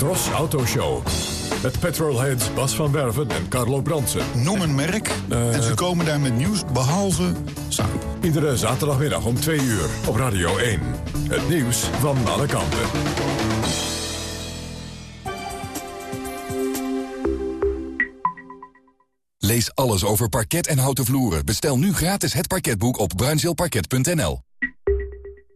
Tros Autoshow. Met petrolheads Bas van Werven en Carlo Bransen. Noem een merk en ze komen daar met nieuws behalve zout. Iedere zaterdagmiddag om 2 uur op Radio 1. Het nieuws van alle kanten. Lees alles over parket en houten vloeren. Bestel nu gratis het parketboek op bruinzeelparket.nl.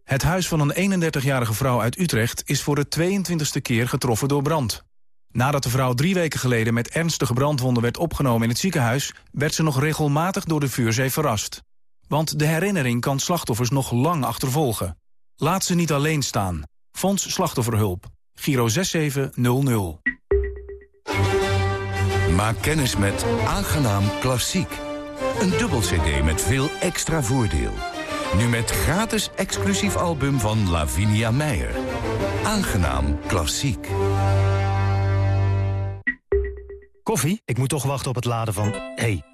Het huis van een 31-jarige vrouw uit Utrecht is voor de 22e keer getroffen door brand. Nadat de vrouw drie weken geleden met ernstige brandwonden werd opgenomen in het ziekenhuis... werd ze nog regelmatig door de vuurzee verrast. Want de herinnering kan slachtoffers nog lang achtervolgen. Laat ze niet alleen staan. Fonds Slachtofferhulp. Giro 6700. Maak kennis met Aangenaam Klassiek. Een dubbel cd met veel extra voordeel. Nu met gratis exclusief album van Lavinia Meijer. Aangenaam klassiek. Koffie? Ik moet toch wachten op het laden van... Hey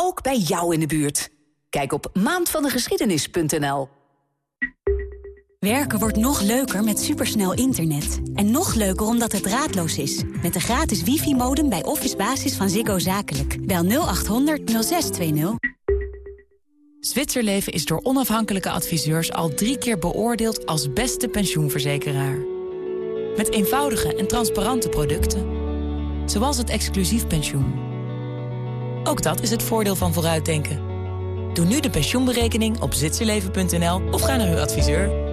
Ook bij jou in de buurt. Kijk op maandvandegeschiedenis.nl. Werken wordt nog leuker met supersnel internet. En nog leuker omdat het draadloos is. Met de gratis wifi-modem bij Office Basis van Ziggo Zakelijk. Bel 0800 0620. Zwitserleven is door onafhankelijke adviseurs al drie keer beoordeeld als beste pensioenverzekeraar. Met eenvoudige en transparante producten. Zoals het exclusief pensioen. Ook dat is het voordeel van vooruitdenken. Doe nu de pensioenberekening op zwitserleven.nl of ga naar uw adviseur.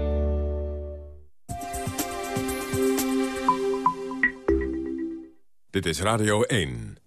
Dit is Radio 1.